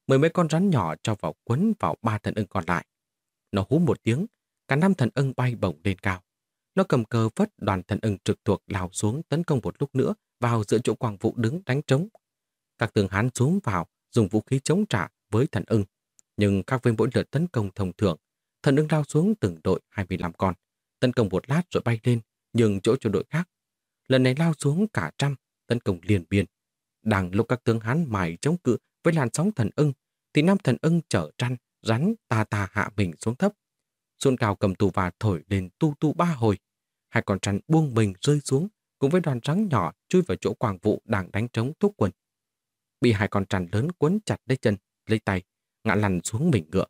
Mười mấy con rắn nhỏ cho vào quấn vào ba thần ưng còn lại. Nó hú một tiếng, cả năm thần ưng bay bổng lên cao. Nó cầm cờ vất đoàn thần ưng trực thuộc lao xuống tấn công một lúc nữa vào giữa chỗ quang vũ đứng đánh trống. Các tướng hán xuống vào dùng vũ khí chống trả với thần ưng. Nhưng khác với mỗi lượt tấn công thông thường, thần ưng lao xuống từng đội 25 con, tấn công một lát rồi bay lên, nhường chỗ cho đội khác. Lần này lao xuống cả trăm, tấn công liền biên. Đang lúc các tướng hán mài chống cự với làn sóng thần ưng, thì năm thần ưng chở trăn, rắn tà tà hạ mình xuống thấp. Xuân cao cầm tù và thổi lên tu tu ba hồi. Hai con trăn buông mình rơi xuống, cùng với đoàn rắn nhỏ chui vào chỗ quảng vụ đang đánh trống thúc quần Bị hai con trăn lớn quấn chặt lấy chân, lấy tay, ngã lăn xuống mình ngựa.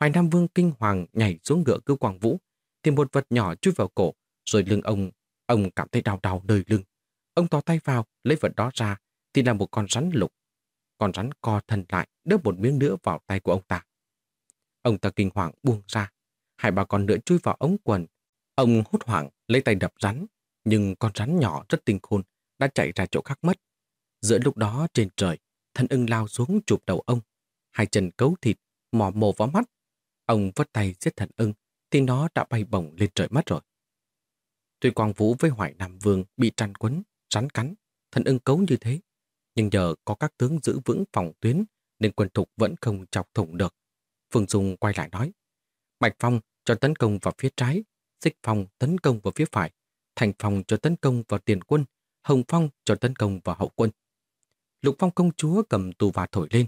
Hoài Nam Vương kinh hoàng nhảy xuống ngựa cứu Quang Vũ, thì một vật nhỏ chui vào cổ, rồi lưng ông, ông cảm thấy đau đau nơi lưng. Ông tỏ tay vào, lấy vật đó ra, thì là một con rắn lục. Con rắn co thân lại, đớp một miếng nữa vào tay của ông ta. Ông ta kinh hoàng buông ra. Hai ba con nữa chui vào ống quần. Ông hốt hoảng, lấy tay đập rắn. Nhưng con rắn nhỏ rất tinh khôn, đã chạy ra chỗ khác mất. Giữa lúc đó trên trời, thân ưng lao xuống chụp đầu ông. Hai chân cấu thịt, mò mồ vào mắt. Ông vất tay giết thần ưng, thì nó đã bay bổng lên trời mất rồi. Tuy Quang Vũ với Hoài Nam Vương bị trăn quấn, rắn cắn, thần ưng cấu như thế, nhưng nhờ có các tướng giữ vững phòng tuyến nên quân thục vẫn không chọc thủng được. Phương Dung quay lại nói, Bạch Phong cho tấn công vào phía trái, Xích Phong tấn công vào phía phải, Thành Phong cho tấn công vào tiền quân, Hồng Phong cho tấn công vào hậu quân. Lục Phong công chúa cầm tù và thổi lên.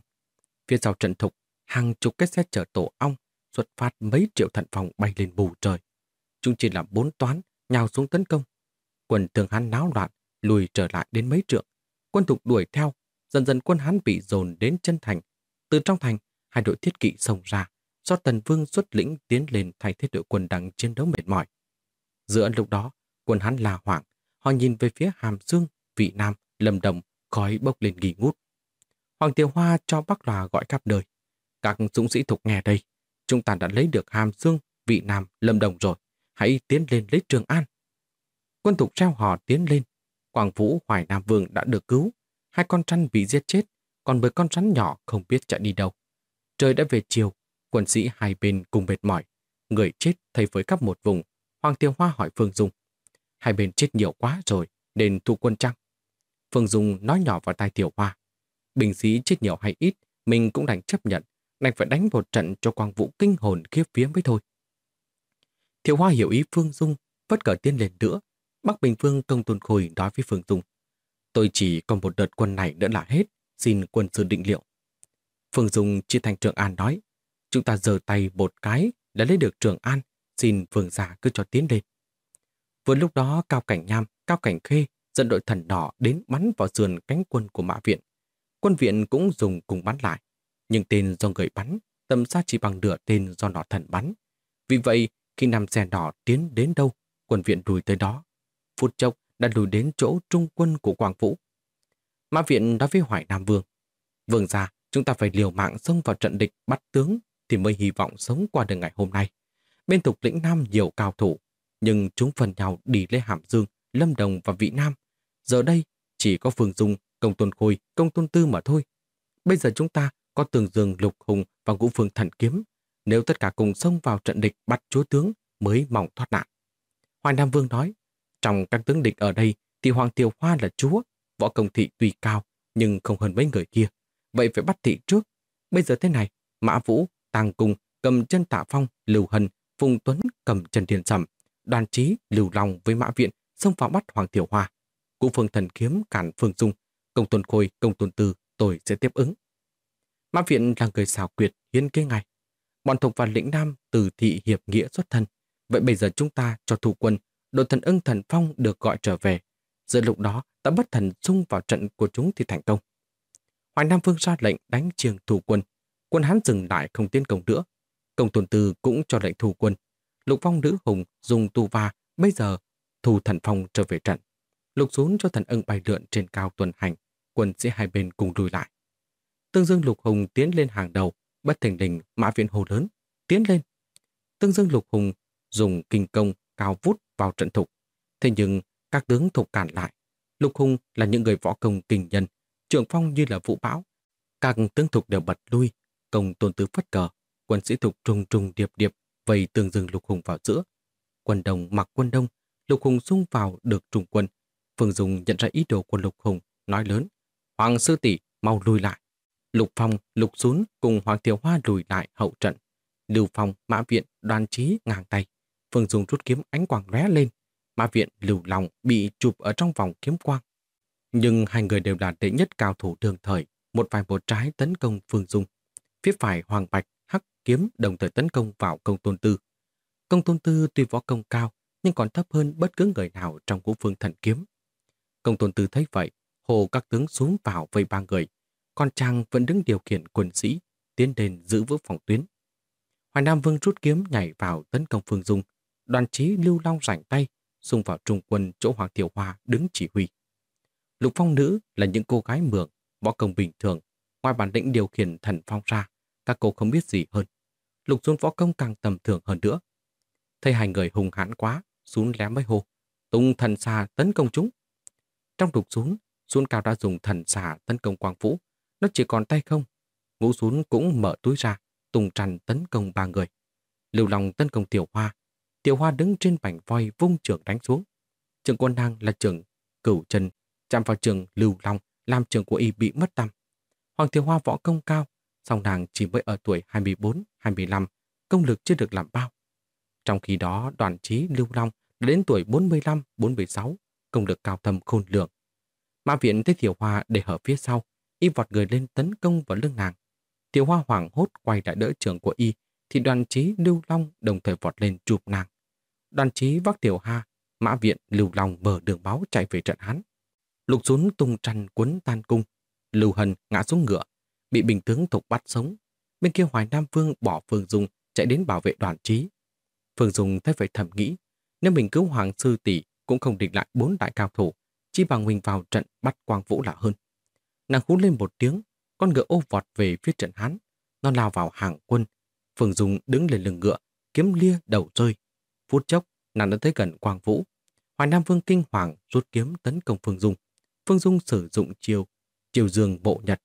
Phía sau trận thục, hàng chục cái xe chở tổ ong xuất phát mấy triệu thận phòng bay lên bù trời. Chúng chỉ là bốn toán, nhào xuống tấn công. Quân thường hắn náo loạn, lùi trở lại đến mấy trượng. Quân thục đuổi theo, dần dần quân hắn bị dồn đến chân thành. Từ trong thành, hai đội thiết kỵ xông ra, do Tần Vương xuất lĩnh tiến lên thay thế đội quân đang chiến đấu mệt mỏi. Giữa lúc đó, quân hắn là hoảng, họ nhìn về phía Hàm Dương, Vị Nam, Lâm Đồng, khói bốc lên nghỉ ngút. Hoàng Tiểu Hoa cho Bắc Lòa gọi khắp đời. Các dũng sĩ thục nghe đây, chúng ta đã lấy được Hàm Dương, Vị Nam, Lâm Đồng rồi. Hãy tiến lên lấy Trường An. Quân thục treo hò tiến lên. Quảng Vũ Hoài Nam Vương đã được cứu. Hai con trăn bị giết chết, còn với con rắn nhỏ không biết chạy đi đâu. Trời đã về chiều, quân sĩ hai bên cùng mệt mỏi. Người chết thay với khắp một vùng. Hoàng Tiêu Hoa hỏi Phương Dung. Hai bên chết nhiều quá rồi, nên thu quân trăng. Phương Dung nói nhỏ vào tai Tiểu Hoa. Bình sĩ chết nhiều hay ít, mình cũng đành chấp nhận, đành phải đánh một trận cho quang vũ kinh hồn khiếp phía mới thôi. Thiệu Hoa hiểu ý Phương Dung, vất cờ tiên lên nữa. Bắc Bình Phương công tôn khôi nói với Phương Dung. Tôi chỉ còn một đợt quân này nữa là hết, xin quân sư định liệu. Phương Dung chia thành Trường An nói, chúng ta giơ tay một cái đã lấy được Trường An, xin Phương giả cứ cho tiến lên. Vừa lúc đó Cao Cảnh Nham, Cao Cảnh Khê dẫn đội thần đỏ đến bắn vào sườn cánh quân của Mã Viện. Quân viện cũng dùng cùng bắn lại, nhưng tên do người bắn, tầm xa chỉ bằng nửa tên do nọ thần bắn. Vì vậy, khi nằm xe đỏ tiến đến đâu, quân viện lùi tới đó. Phút chốc đã lùi đến chỗ trung quân của Quang Vũ. Mã viện nói với Hoài Nam Vương, Vương ra, chúng ta phải liều mạng xông vào trận địch bắt tướng thì mới hy vọng sống qua được ngày hôm nay. Bên tục lĩnh Nam nhiều cao thủ, nhưng chúng phần nhau đi lấy Hàm Dương, Lâm Đồng và Vị Nam. Giờ đây, chỉ có Phương Dung, Công Tôn Khôi, Công Tôn Tư mà thôi. Bây giờ chúng ta có tường dương lục hùng và ngũ phương thần kiếm. Nếu tất cả cùng xông vào trận địch bắt chúa tướng mới mong thoát nạn. Hoài Nam Vương nói, trong các tướng địch ở đây thì Hoàng Tiểu Hoa là chúa, võ công thị tuy cao nhưng không hơn mấy người kia. vậy phải bắt thị trước. Bây giờ thế này, Mã Vũ, Tàng Cung cầm chân Tạ Phong, Lưu Hân, Phùng Tuấn cầm chân Thiên Sầm, đoàn trí, Lưu Long với Mã Viện xông vào bắt Hoàng Tiểu Hoa. Cụ phương thần kiếm cản Phương Dung, công tuần khôi, công tuần tư, tôi sẽ tiếp ứng. Mã Viện là người xảo quyệt, hiến kế ngay. Bọn thuộc và lĩnh Nam từ thị hiệp nghĩa xuất thân. Vậy bây giờ chúng ta cho thủ quân, đội thần ưng thần phong được gọi trở về. Giữa lúc đó, ta bất thần xung vào trận của chúng thì thành công. Hoài Nam Vương ra lệnh đánh chiêng thủ quân. Quân Hán dừng lại không tiến công nữa. Công tuần tư cũng cho lệnh thủ quân. Lục phong nữ hùng dùng tu va, bây giờ thủ thần phong trở về trận. Lục xuống cho thần ưng bay lượn trên cao tuần hành, quân sĩ hai bên cùng lùi lại. Tương Dương Lục Hùng tiến lên hàng đầu, bất thình lình mã viện hồ lớn, tiến lên. Tương Dương Lục Hùng dùng kinh công cao vút vào trận thục. Thế nhưng các tướng thục cản lại. Lục Hùng là những người võ công kinh nhân, trưởng phong như là vũ bão. Các tướng thục đều bật lui, công tôn tứ phất cờ, quân sĩ thục trùng trùng điệp điệp vây tương dương Lục Hùng vào giữa. Quân đồng mặc quân đông, Lục Hùng xung vào được trùng quân. Phương Dung nhận ra ý đồ của Lục Hùng, nói lớn. Hoàng sư tỷ mau lui lại. Lục Phong, Lục Xún cùng Hoàng Tiểu Hoa lùi lại hậu trận. Lưu Phong, Mã Viện, đoàn trí ngang tay. Phương Dung rút kiếm ánh quang lóe lên. Mã Viện, Lưu lòng bị chụp ở trong vòng kiếm quang. Nhưng hai người đều là đệ nhất cao thủ đương thời, một vài một trái tấn công Phương Dung. Phía phải Hoàng Bạch, Hắc kiếm đồng thời tấn công vào công tôn tư. Công tôn tư tuy võ công cao, nhưng còn thấp hơn bất cứ người nào trong ngũ phương thần kiếm. Công tôn tư thấy vậy, hồ các tướng xuống vào vây ba người, còn chàng vẫn đứng điều khiển quân sĩ, tiến đến giữ vững phòng tuyến. Hoài Nam Vương rút kiếm nhảy vào tấn công Phương Dung, đoàn trí lưu long rảnh tay, xung vào trung quân chỗ Hoàng Tiểu Hoa đứng chỉ huy. Lục phong nữ là những cô gái mượn, võ công bình thường, ngoài bản lĩnh điều khiển thần phong ra, các cô không biết gì hơn. Lục Xuân võ công càng tầm thường hơn nữa. Thấy hai người hùng hãn quá, xuống lém mấy hồ, tung thần xà tấn công chúng. Trong lục xuống, Xuân Cao đã dùng thần xà tấn công Quang Vũ, nó chỉ còn tay không. Ngũ xuống cũng mở túi ra, tung tràn tấn công ba người. Lưu Long tấn công Tiểu Hoa. Tiểu Hoa đứng trên bảnh voi vung trường đánh xuống. Trường quân năng là trường cửu chân, chạm vào trường Lưu Long, làm trường của y bị mất tâm. Hoàng Tiểu Hoa võ công cao, song nàng chỉ mới ở tuổi 24-25, công lực chưa được làm bao. Trong khi đó, đoàn trí Lưu Long đã đến tuổi 45-46, công lực cao thâm khôn lường. Mã viện thấy Tiểu Hoa để hở phía sau, y vọt người lên tấn công vào lưng nàng. Tiểu Hoa hoảng hốt quay lại đỡ trưởng của y, thì đoàn trí Lưu Long đồng thời vọt lên chụp nàng. Đoàn trí vác Tiểu Hoa, Mã viện Lưu Long mở đường báo chạy về trận hắn. Lục xuống tung trăn cuốn tan cung. Lưu Hân ngã xuống ngựa, bị bình tướng thục bắt sống. Bên kia Hoài Nam Vương bỏ Phương Dung chạy đến bảo vệ đoàn trí. Phương Dung thấy phải thầm nghĩ, nếu mình cứu Hoàng Sư Tỷ cũng không địch lại bốn đại cao thủ, chỉ bằng mình vào trận bắt Quang Vũ là hơn. Nàng hú lên một tiếng, con ngựa ô vọt về phía trận Hán. Nó lao vào hàng quân. Phương Dung đứng lên lưng ngựa, kiếm lia đầu rơi. Phút chốc, nàng đã tới gần Quang Vũ. Hoài Nam Vương kinh hoàng rút kiếm tấn công Phương Dung. Phương Dung sử dụng chiêu, chiêu dương bộ nhật.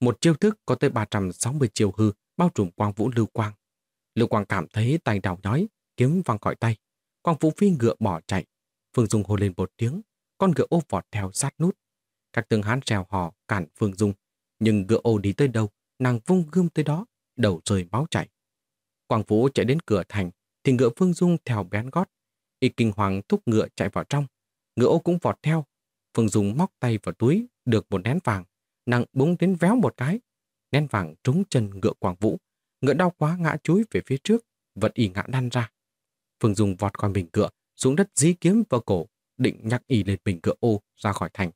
Một chiêu thức có tới 360 chiêu hư, bao trùm Quang Vũ lưu quang. Lưu quang cảm thấy tay đau nhói, kiếm văng khỏi tay. Quang Vũ phi ngựa bỏ chạy. Phương Dung hô lên một tiếng, con ngựa ô vọt theo sát nút. Các tướng hán trèo họ cản Phương Dung, nhưng ngựa ô đi tới đâu, nàng vung gươm tới đó, đầu rơi máu chảy. Quang Vũ chạy đến cửa thành, thì ngựa Phương Dung theo bén gót. Y kinh hoàng thúc ngựa chạy vào trong. Ngựa ô cũng vọt theo. Phương Dung móc tay vào túi, được một nén vàng. Nàng búng đến véo một cái. Nén vàng trúng chân ngựa Quang Vũ. Ngựa đau quá ngã chúi về phía trước, vật y ngã lăn ra. Phương Dung vọt qua bình cửa xuống đất dí kiếm vào cổ, định nhắc y lên bình cửa ô ra khỏi thành.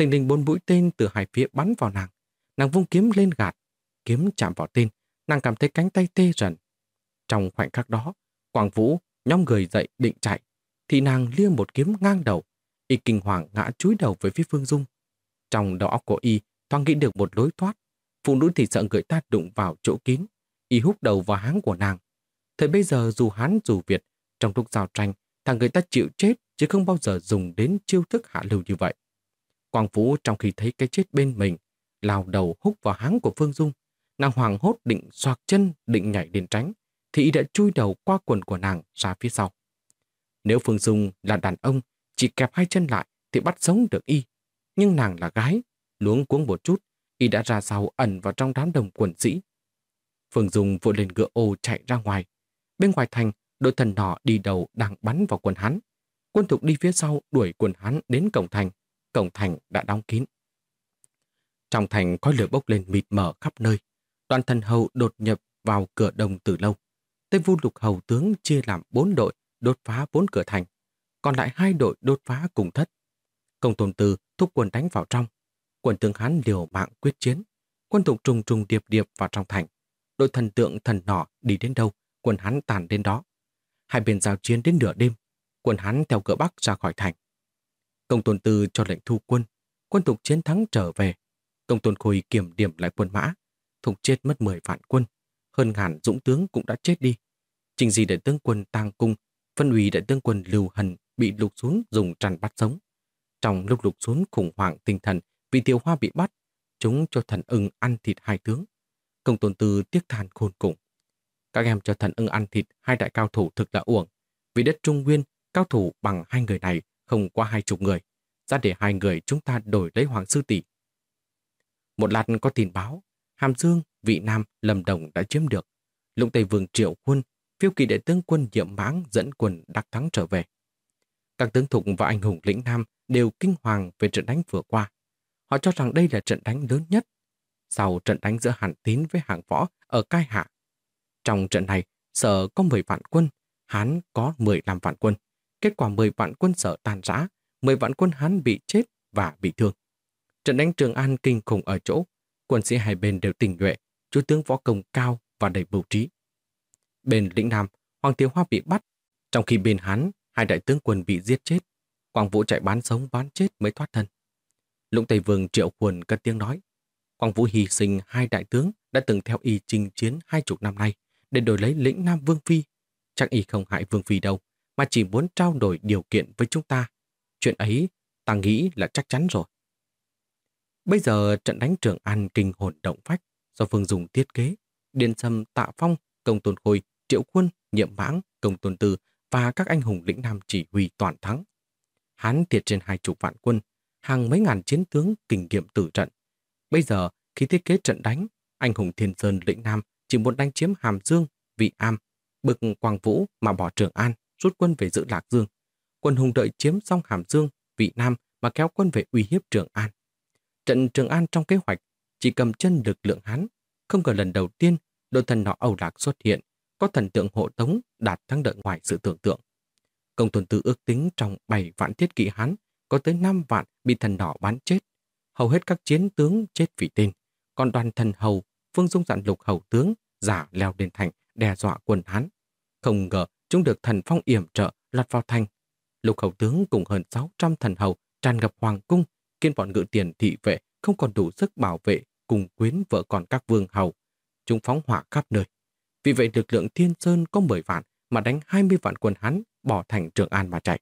Thình lình bốn mũi tên từ hai phía bắn vào nàng. Nàng vung kiếm lên gạt. Kiếm chạm vào tên. Nàng cảm thấy cánh tay tê dần. Trong khoảnh khắc đó, Quang Vũ nhóm người dậy định chạy. Thì nàng lia một kiếm ngang đầu. Y kinh hoàng ngã chúi đầu với phía Phương Dung. Trong đầu óc của Y thoáng nghĩ được một lối thoát. Phụ nữ thì sợ người ta đụng vào chỗ kín. Y hút đầu vào háng của nàng. Thời bây giờ dù Hán dù Việt, trong lúc giao tranh, thằng người ta chịu chết chứ không bao giờ dùng đến chiêu thức hạ lưu như vậy. Quang Vũ trong khi thấy cái chết bên mình, lao đầu húc vào háng của Phương Dung. Nàng hoàng hốt định xoạc chân, định nhảy đến tránh, thì y đã chui đầu qua quần của nàng ra phía sau. Nếu Phương Dung là đàn ông, chỉ kẹp hai chân lại thì bắt sống được y. Nhưng nàng là gái, luống cuống một chút, y đã ra sau ẩn vào trong đám đồng quần sĩ. Phương Dung vội lên ngựa ô chạy ra ngoài. Bên ngoài thành, đội thần nỏ đi đầu đang bắn vào quần hắn. Quân thục đi phía sau đuổi quần hắn đến cổng thành. Cổng thành đã đóng kín. Trong thành khói lửa bốc lên mịt mờ khắp nơi. Đoàn thần hầu đột nhập vào cửa đồng từ lâu. Tây Vu Lục Hầu tướng chia làm bốn đội đốt phá bốn cửa thành. Còn lại hai đội đốt phá cùng thất. Công tôn tư thúc quân đánh vào trong. Quân tướng Hán liều mạng quyết chiến. Quân tục trùng trùng điệp điệp vào trong thành. Đội thần tượng thần nỏ đi đến đâu, quân Hán tàn đến đó. Hai bên giao chiến đến nửa đêm. Quân Hán theo cửa Bắc ra khỏi thành. Công tôn tư cho lệnh thu quân. Quân Thục chiến thắng trở về. Công tôn khôi kiểm điểm lại quân mã. Thục chết mất 10 vạn quân. Hơn ngàn dũng tướng cũng đã chết đi. Trình gì đại tướng quân tang cung, phân ủy đại tướng quân lưu hần bị lục xuống dùng tràn bắt sống. Trong lúc lục xuống khủng hoảng tinh thần vì tiểu hoa bị bắt, chúng cho thần ưng ăn thịt hai tướng. Công tôn tư tiếc than khôn cùng. Các em cho thần ưng ăn thịt hai đại cao thủ thực là uổng. Vì đất Trung Nguyên, cao thủ bằng hai người này không qua hai chục người. Ra để hai người chúng ta đổi lấy Hoàng Sư Tỷ. Một lát có tin báo, Hàm Dương, vị Nam, Lâm Đồng đã chiếm được. Lũng Tây Vương Triệu Quân, phiêu kỳ đệ tướng quân Diệm Mãng dẫn quân đắc thắng trở về. Các tướng thục và anh hùng lĩnh Nam đều kinh hoàng về trận đánh vừa qua. Họ cho rằng đây là trận đánh lớn nhất. Sau trận đánh giữa Hàn Tín với hạng võ ở Cai Hạ. Trong trận này, Sở có 10 vạn quân, Hán có 15 vạn quân. Kết quả 10 vạn quân Sở tàn rã, 10 vạn quân Hán bị chết và bị thương. Trận đánh Trường An kinh khủng ở chỗ, quân sĩ hai bên đều tình nhuệ, chú tướng võ công cao và đầy bầu trí. Bên lĩnh Nam, Hoàng thiếu Hoa bị bắt, trong khi bên Hán, hai đại tướng quân bị giết chết. Quang Vũ chạy bán sống bán chết mới thoát thân. Lũng Tây Vương triệu quần cất tiếng nói. Quang Vũ hy sinh hai đại tướng đã từng theo y chinh chiến hai chục năm nay để đổi lấy lĩnh Nam Vương Phi. Chắc y không hại Vương Phi đâu, mà chỉ muốn trao đổi điều kiện với chúng ta. Chuyện ấy ta nghĩ là chắc chắn rồi. Bây giờ trận đánh Trường An kinh hồn động phách do Phương Dùng thiết kế, Điền Sâm, Tạ Phong, Công Tôn Khôi, Triệu Quân, Nhiệm Mãng, Công Tôn Tư và các anh hùng lĩnh Nam chỉ huy toàn thắng. Hán thiệt trên hai chục vạn quân, hàng mấy ngàn chiến tướng kinh nghiệm tử trận. Bây giờ, khi thiết kế trận đánh, anh hùng Thiên Sơn lĩnh Nam chỉ muốn đánh chiếm Hàm Dương, Vị Am, bực Quang Vũ mà bỏ Trường An, rút quân về giữ Lạc Dương. Quân hùng đợi chiếm xong Hàm Dương, Vị Nam mà kéo quân về uy hiếp Trường An. Trận Trường An trong kế hoạch chỉ cầm chân lực lượng Hán, không ngờ lần đầu tiên đội thần nọ Âu Lạc xuất hiện, có thần tượng hộ tống đạt thắng lợi ngoài sự tưởng tượng. Công tuần tư ước tính trong 7 vạn thiết kỵ Hán, có tới 5 vạn bị thần đỏ bắn chết. Hầu hết các chiến tướng chết vì tên, còn đoàn thần hầu, phương dung dặn lục hầu tướng, giả leo lên thành, đe dọa quân Hán. Không ngờ chúng được thần phong yểm trợ lọt vào thành. Lục hầu tướng cùng hơn 600 thần hầu tràn ngập hoàng cung, kiên bọn ngự tiền thị vệ không còn đủ sức bảo vệ cùng quyến vợ con các vương hầu. Chúng phóng hỏa khắp nơi. Vì vậy lực lượng Thiên Sơn có 10 vạn mà đánh 20 vạn quân hắn bỏ thành Trường An mà chạy.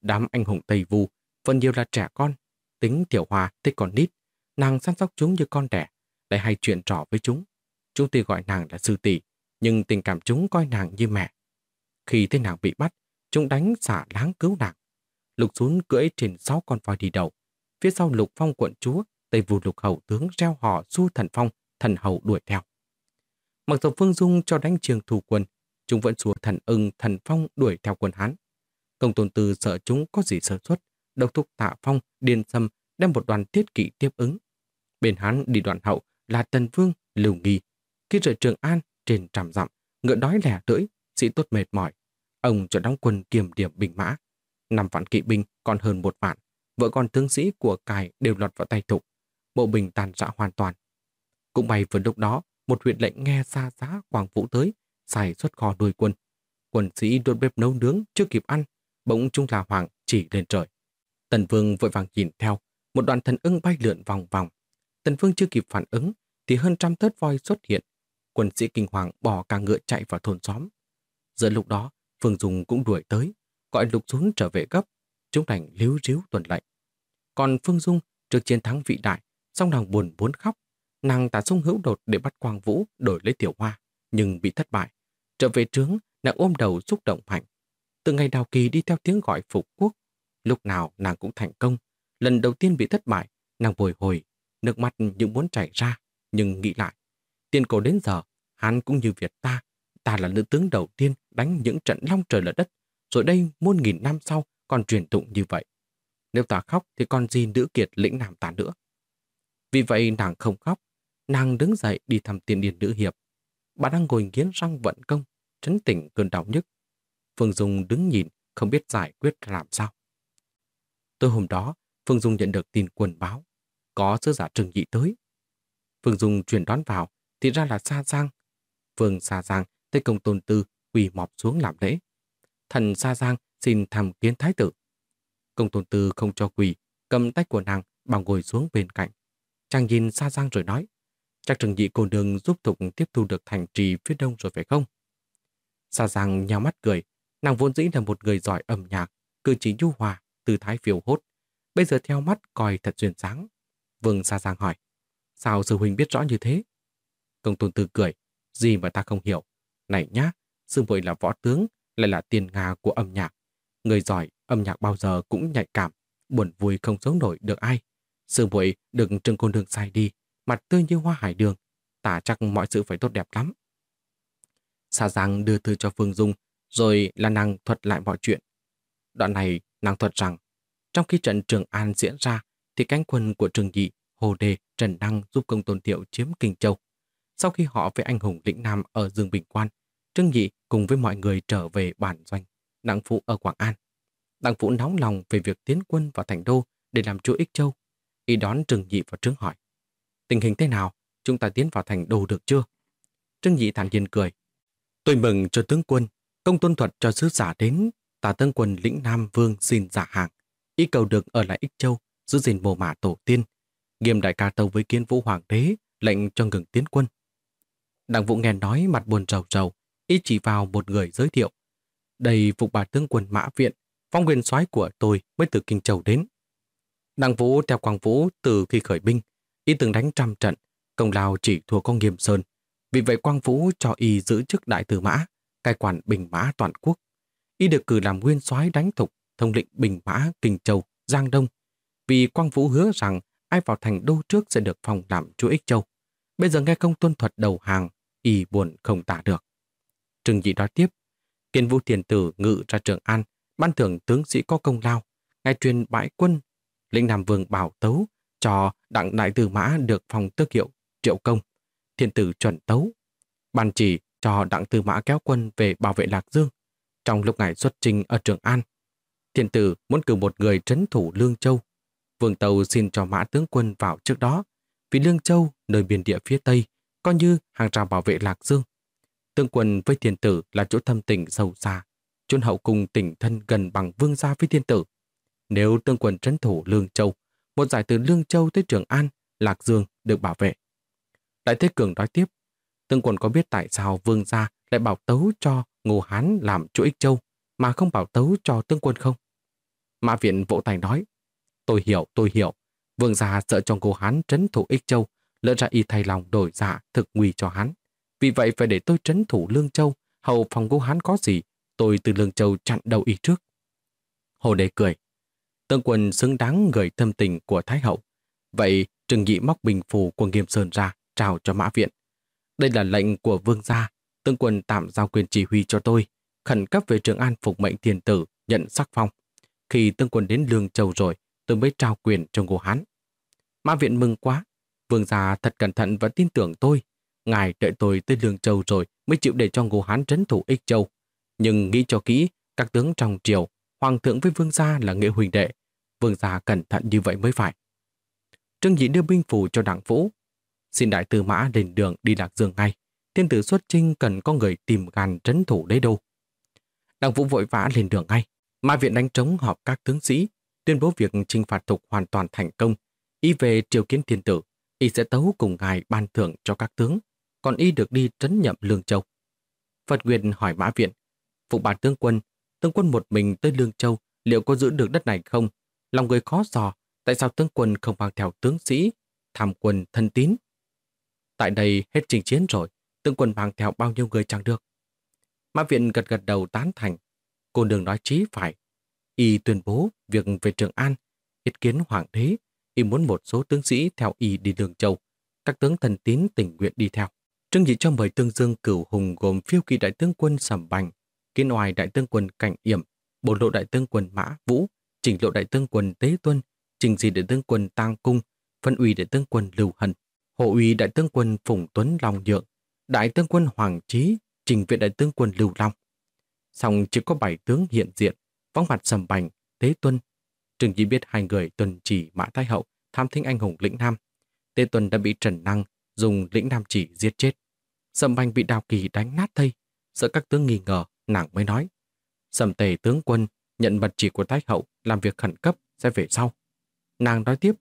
Đám anh hùng Tây Vu phần nhiều là trẻ con, tính Tiểu hòa thích còn nít, nàng săn sóc chúng như con đẻ, lại hay chuyện trò với chúng. Chúng tôi gọi nàng là sư tỷ, nhưng tình cảm chúng coi nàng như mẹ. Khi thấy nàng bị bắt, chúng đánh xả láng cứu nàng. Lục xuống cưỡi trên sáu con voi đi đầu. Phía sau lục phong quận chúa, Tây vù lục hầu tướng reo hò su thần phong, thần hầu đuổi theo. Mặc dù Phương Dung cho đánh trường thủ quân, chúng vẫn xua thần ưng, thần phong đuổi theo quân Hán. Công tôn tư sợ chúng có gì sơ suất, độc thúc tạ phong, điên sâm đem một đoàn tiết kỵ tiếp ứng. Bên Hán đi đoàn hậu là Tần Vương, Lưu Nghi. Khi rời Trường An trên trạm dặm, ngựa đói lẻ lưỡi, sĩ tốt mệt mỏi. Ông cho đóng quân kiểm điểm bình mã. Năm vạn kỵ binh còn hơn một vạn. Vợ con tướng sĩ của cài đều lọt vào tay thục. Bộ bình tàn rã hoàn toàn. Cũng may vừa lúc đó, một huyện lệnh nghe xa giá Quảng Vũ tới, xài xuất kho nuôi quân. Quân sĩ đốt bếp nấu nướng chưa kịp ăn, bỗng Trung là Hoàng chỉ lên trời. Tần Vương vội vàng nhìn theo, một đoàn thần ưng bay lượn vòng vòng. Tần Vương chưa kịp phản ứng, thì hơn trăm tớt voi xuất hiện. Quân sĩ kinh hoàng bỏ cả ngựa chạy vào thôn xóm. Giữa lúc đó, Phương Dung cũng đuổi tới, gọi lục xuống trở về gấp. Chúng đành líu ríu tuần lệnh. Còn Phương Dung, trước chiến thắng vĩ đại, song nàng buồn muốn khóc, Nàng tả sung hữu đột để bắt Quang Vũ đổi lấy tiểu hoa, nhưng bị thất bại. Trở về trướng, nàng ôm đầu xúc động mạnh. Từ ngày đào kỳ đi theo tiếng gọi phục quốc, lúc nào nàng cũng thành công. Lần đầu tiên bị thất bại, nàng bồi hồi, nước mắt những muốn chảy ra, nhưng nghĩ lại. Tiên cổ đến giờ, hắn cũng như Việt ta, ta là nữ tướng đầu tiên đánh những trận long trời lở đất, rồi đây muôn nghìn năm sau còn truyền tụng như vậy. Nếu ta khóc thì còn gì nữ kiệt lĩnh nam ta nữa. Vì vậy nàng không khóc, nàng đứng dậy đi thăm tiên điền nữ hiệp. Bà đang ngồi nghiến răng vận công, trấn tỉnh cơn đau nhức. Phương Dung đứng nhìn, không biết giải quyết làm sao. Tối hôm đó, Phương Dung nhận được tin quần báo, có sứ giả trừng nhị tới. Phương Dung chuyển đón vào, thì ra là Sa Giang. Phương Sa Giang Thế công tôn tư quỳ mọp xuống làm lễ. Thần Sa Giang xin thăm kiến thái tử. Công tôn tư không cho quỳ, cầm tay của nàng bằng ngồi xuống bên cạnh. Chàng nhìn Sa Giang rồi nói, chắc trừng nhị cô đường giúp Thục tiếp thu được thành trì phía đông rồi phải không? Sa Giang nhào mắt cười, nàng vốn dĩ là một người giỏi âm nhạc, cử chỉ nhu hòa, tư thái phiêu hốt. Bây giờ theo mắt coi thật duyên sáng. Vương Sa Giang hỏi, sao sư huynh biết rõ như thế? Công tôn tư cười, gì mà ta không hiểu. Này nhá, sư muội là võ tướng, lại là tiền nga của âm nhạc. Người giỏi, âm nhạc bao giờ cũng nhạy cảm, buồn vui không giấu nổi được ai. Sư muội đừng trưng côn đường sai đi, mặt tươi như hoa hải đường. Tả chắc mọi sự phải tốt đẹp lắm. Sa Giang đưa thư cho Phương Dung, rồi là nàng thuật lại mọi chuyện. Đoạn này, nàng thuật rằng, trong khi trận Trường An diễn ra, thì cánh quân của Trường Nhị, Hồ Đề, Trần Đăng giúp công tôn thiệu chiếm Kinh Châu. Sau khi họ với anh hùng lĩnh Nam ở Dương Bình Quan, Trương Nhị cùng với mọi người trở về bản doanh, Đặng Phụ ở Quảng An. Đặng Phụ nóng lòng về việc tiến quân vào thành đô để làm chúa Ích Châu. Y đón Trương Nhị và trướng hỏi, tình hình thế nào, chúng ta tiến vào thành đô được chưa? Trương Nhị thản nhiên cười, tôi mừng cho tướng quân, công tôn thuật cho sứ giả đến, tả tướng quân lĩnh Nam Vương xin giả hàng. Y cầu được ở lại Ích Châu, giữ gìn mồ mả tổ tiên. Nghiêm đại ca tâu với kiến vũ hoàng đế, lệnh cho ngừng tiến quân. Đặng Vũ nghe nói mặt buồn rầu rầu, y chỉ vào một người giới thiệu. Đây phục bà tướng quân Mã Viện, phong nguyên soái của tôi mới từ Kinh Châu đến. Đặng Vũ theo Quang Vũ từ khi khởi binh, y từng đánh trăm trận, công lao chỉ thua con Nghiêm Sơn. Vì vậy Quang Vũ cho y giữ chức đại tử mã, cai quản bình mã toàn quốc. Y được cử làm nguyên soái đánh thục, thông lệnh bình mã Kinh Châu, Giang Đông. Vì Quang Vũ hứa rằng ai vào thành đô trước sẽ được phòng làm chúa Ích Châu. Bây giờ nghe công tuân thuật đầu hàng, y buồn không tả được. Trừng Dị nói tiếp, Kiên Vũ Thiền Tử ngự ra Trường An, ban thưởng tướng sĩ có công lao, ngài truyền bãi quân, lĩnh Nam Vương bảo tấu cho đặng đại tư mã được phòng tước hiệu triệu công, Thiền tử chuẩn tấu. Ban chỉ cho đặng tư mã kéo quân về bảo vệ Lạc Dương. Trong lúc ngài xuất trình ở Trường An, Thiền tử muốn cử một người trấn thủ Lương Châu. Vương Tàu xin cho mã tướng quân vào trước đó, vì Lương Châu, nơi biên địa phía Tây, coi như hàng rào bảo vệ Lạc Dương. Tương quân với thiên tử là chỗ thâm tình sâu xa, chôn hậu cùng tình thân gần bằng vương gia với thiên tử. Nếu tương quân trấn thủ Lương Châu, một giải từ Lương Châu tới Trường An, Lạc Dương được bảo vệ. Đại Thế Cường nói tiếp, tương quân có biết tại sao vương gia lại bảo tấu cho Ngô Hán làm chỗ Ích Châu mà không bảo tấu cho tương quân không? Mã Viện vỗ tay nói, tôi hiểu, tôi hiểu. Vương gia sợ cho Ngô Hán trấn thủ Ích Châu lỡ ra y thay lòng đổi dạ thực nguy cho hắn. Vì vậy phải để tôi trấn thủ Lương Châu, hầu phòng ngô Hán có gì, tôi từ Lương Châu chặn đầu y trước. Hồ Đề cười. Tương quân xứng đáng gửi thâm tình của Thái Hậu. Vậy Trừng Nhị móc bình phù của Nghiêm Sơn ra, trao cho Mã Viện. Đây là lệnh của vương gia, tương quân tạm giao quyền chỉ huy cho tôi, khẩn cấp về Trường An phục mệnh thiên tử, nhận sắc phong. Khi tương quân đến Lương Châu rồi, tôi mới trao quyền cho Ngô Hán. Mã Viện mừng quá, Vương gia thật cẩn thận và tin tưởng tôi. Ngài đợi tôi tới Lương Châu rồi mới chịu để cho Ngô Hán trấn thủ Ích Châu. Nhưng nghĩ cho kỹ, các tướng trong triều, Hoàng thượng với Vương gia là nghĩa huỳnh đệ. Vương gia cẩn thận như vậy mới phải. Trương Dĩ đưa binh phù cho đảng vũ. Xin đại tư mã lên đường đi Lạc Dương ngay. Thiên tử xuất trinh cần có người tìm gàn trấn thủ đấy đâu. Đảng vũ vội vã lên đường ngay. mai viện đánh trống họp các tướng sĩ, tuyên bố việc trinh phạt thục hoàn toàn thành công, y về triều kiến thiên tử y sẽ tấu cùng ngài ban thưởng cho các tướng, còn y được đi trấn nhậm Lương Châu. Phật Nguyệt hỏi Mã Viện, phụ bản tướng quân, tướng quân một mình tới Lương Châu liệu có giữ được đất này không? Lòng người khó dò, tại sao tướng quân không mang theo tướng sĩ, tham quân thân tín? Tại đây hết trình chiến rồi, tướng quân mang theo bao nhiêu người chẳng được. Mã Viện gật gật đầu tán thành. Cô đường nói chí phải. Y tuyên bố việc về Trường An, ý kiến hoàng đế, y muốn một số tướng sĩ theo y đi đường châu, các tướng thần tín tình nguyện đi theo. Trương Nhị cho mời Tương Dương cửu hùng gồm phiêu kỳ đại tướng quân Sầm Bành, kiên oai đại tướng quân Cảnh Yểm, bộ lộ đại tướng quân Mã Vũ, trình lộ đại tướng quân Tế Tuân, trình di đại tướng quân Tang Cung, phân ủy đại tướng quân Lưu Hân, hộ ủy đại tướng quân Phùng Tuấn Long Nhượng, đại tướng quân Hoàng Trí, trình viện đại tướng quân Lưu Long. song chỉ có bảy tướng hiện diện, vắng mặt Sầm Bành, Tế Tuân. Trương Nhi biết hai người tuần chỉ Mã Thái Hậu tham thính anh hùng lĩnh Nam. Tế Tuân đã bị Trần Năng dùng lĩnh Nam chỉ giết chết. Sầm banh bị Đào Kỳ đánh nát thây, sợ các tướng nghi ngờ, nàng mới nói. Sầm Tề tướng quân nhận mật chỉ của Thái Hậu làm việc khẩn cấp sẽ về sau. Nàng nói tiếp,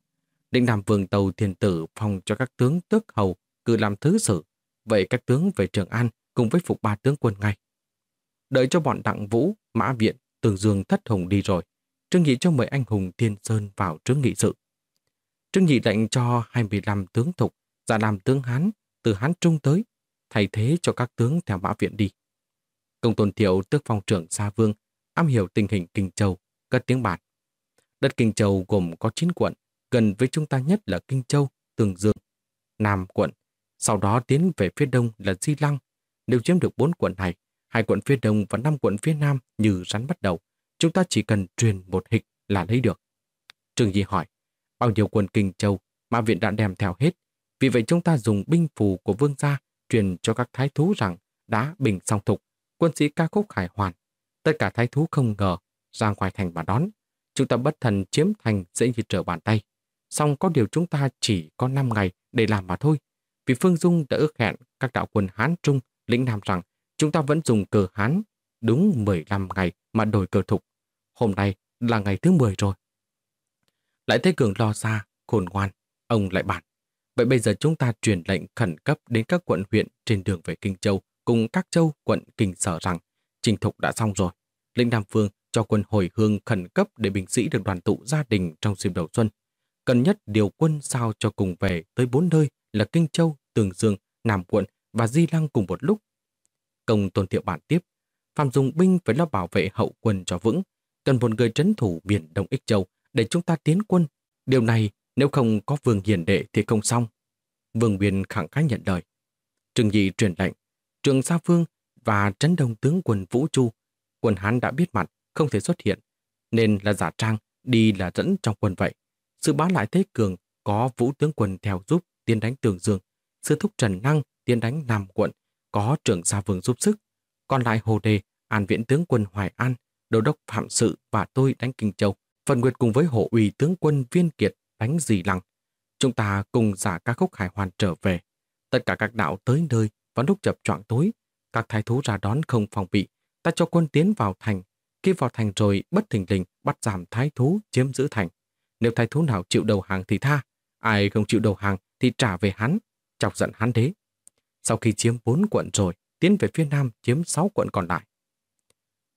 định làm vườn Tàu thiền Tử phòng cho các tướng tước hầu cử làm thứ sử. Vậy các tướng về Trường An cùng với phục ba tướng quân ngay. Đợi cho bọn Đặng Vũ, Mã Viện, Tường Dương thất hùng đi rồi, Trương Nhị cho mời anh hùng Thiên Sơn vào trướng nghị sự. Trương Nhị lệnh cho 25 tướng thục ra làm tướng Hán từ Hán Trung tới, thay thế cho các tướng theo Mã Viện đi. Công tôn thiệu tước phong trưởng Sa Vương, am hiểu tình hình Kinh Châu, cất tiếng bản. Đất Kinh Châu gồm có 9 quận, gần với chúng ta nhất là Kinh Châu, Tường Dương, Nam quận, sau đó tiến về phía đông là Di Lăng. Nếu chiếm được 4 quận này, hai quận phía đông và năm quận phía nam như rắn bắt đầu, chúng ta chỉ cần truyền một hịch là lấy được. Trương Di hỏi, bao nhiêu quân Kinh Châu mà viện đã đem theo hết, vì vậy chúng ta dùng binh phù của vương gia truyền cho các thái thú rằng đã bình song thục, quân sĩ ca khúc hải hoàn. Tất cả thái thú không ngờ ra ngoài thành mà đón. Chúng ta bất thần chiếm thành dễ như trở bàn tay. Xong có điều chúng ta chỉ có 5 ngày để làm mà thôi. Vì Phương Dung đã ước hẹn các đạo quân Hán Trung lĩnh Nam rằng chúng ta vẫn dùng cờ Hán đúng 15 ngày mà đổi cờ thục. Hôm nay là ngày thứ 10 rồi. Lại thấy Cường lo xa, khôn ngoan, ông lại bản. Vậy bây giờ chúng ta truyền lệnh khẩn cấp đến các quận huyện trên đường về Kinh Châu cùng các châu quận Kinh Sở rằng trình thục đã xong rồi. Lĩnh Nam Phương cho quân hồi hương khẩn cấp để binh sĩ được đoàn tụ gia đình trong dịp đầu xuân. Cần nhất điều quân sao cho cùng về tới bốn nơi là Kinh Châu, Tường Dương, Nam Quận và Di Lăng cùng một lúc. Công tôn thiệu bản tiếp, Phạm dùng binh phải lo bảo vệ hậu quân cho vững, cần một người trấn thủ biển Đông Ích Châu để chúng ta tiến quân. Điều này nếu không có vương hiền đệ thì không xong. Vương Biên khẳng khái nhận lời. Trừng Dị truyền lệnh, Trường Sa phương và trấn đông tướng quân Vũ Chu, quân Hán đã biết mặt, không thể xuất hiện, nên là giả trang, đi là dẫn trong quân vậy. Sự bá lại Thế Cường có Vũ tướng quân theo giúp tiến đánh Tường Dương, sư thúc Trần Năng tiến đánh Nam quận, có trưởng Sa Vương giúp sức. Còn lại Hồ Đề, An Viễn tướng quân Hoài An, Đô đốc Phạm Sự và tôi đánh Kinh Châu. Phần Nguyệt cùng với hộ ủy tướng quân Viên Kiệt đánh gì Lăng. Chúng ta cùng giả ca khúc hải hoàn trở về. Tất cả các đạo tới nơi vào lúc chập choạng tối. Các thái thú ra đón không phòng bị. Ta cho quân tiến vào thành. Khi vào thành rồi bất thình lình bắt giảm thái thú chiếm giữ thành. Nếu thái thú nào chịu đầu hàng thì tha. Ai không chịu đầu hàng thì trả về hắn, chọc giận hắn đế. Sau khi chiếm bốn quận rồi, tiến về phía nam chiếm sáu quận còn lại.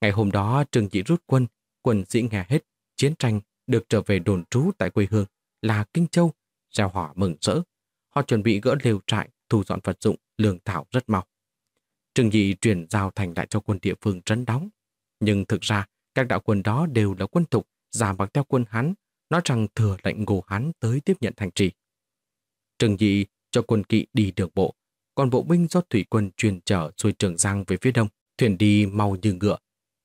Ngày hôm đó Trương Dị rút quân, quân sĩ nghe hết, chiến tranh được trở về đồn trú tại quê hương là Kinh Châu, gieo hỏa mừng rỡ. Họ chuẩn bị gỡ lều trại, thu dọn vật dụng, lương thảo rất mau. Trương Dị chuyển giao thành lại cho quân địa phương trấn đóng. Nhưng thực ra, các đạo quân đó đều là quân thục, giả bằng theo quân Hán, nói rằng thừa lệnh ngô Hán tới tiếp nhận thành trì. Trương Dị cho quân kỵ đi đường bộ, còn bộ binh do thủy quân truyền trở xuôi Trường Giang về phía đông, thuyền đi mau như ngựa.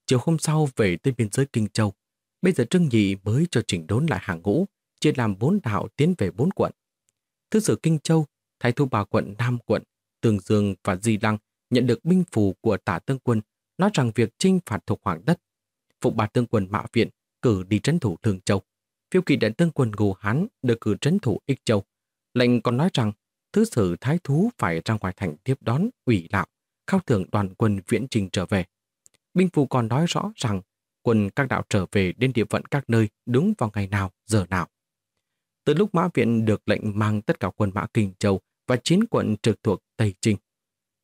Chiều hôm sau về tới biên giới Kinh Châu, bây giờ Trương Nhị mới cho chỉnh đốn lại hàng ngũ, chia làm bốn đạo tiến về bốn quận. Thứ sử Kinh Châu, thái thu bà quận Nam quận, Tường Dương và Di Lăng nhận được binh phù của tả tương quân nói rằng việc chinh phạt thuộc hoàng đất. Phụ bà tương quân Mã Viện cử đi trấn thủ Thường Châu. Phiêu kỳ đại tương quân Ngô Hán được cử trấn thủ Ích Châu. Lệnh còn nói rằng thứ sử thái thú phải ra ngoài thành tiếp đón ủy lạo, khao thưởng đoàn quân viễn trình trở về. Binh phù còn nói rõ rằng quân các đạo trở về đến địa phận các nơi đúng vào ngày nào, giờ nào. Từ lúc Mã Viện được lệnh mang tất cả quân Mã Kinh Châu và chín quận trực thuộc Tây Trinh,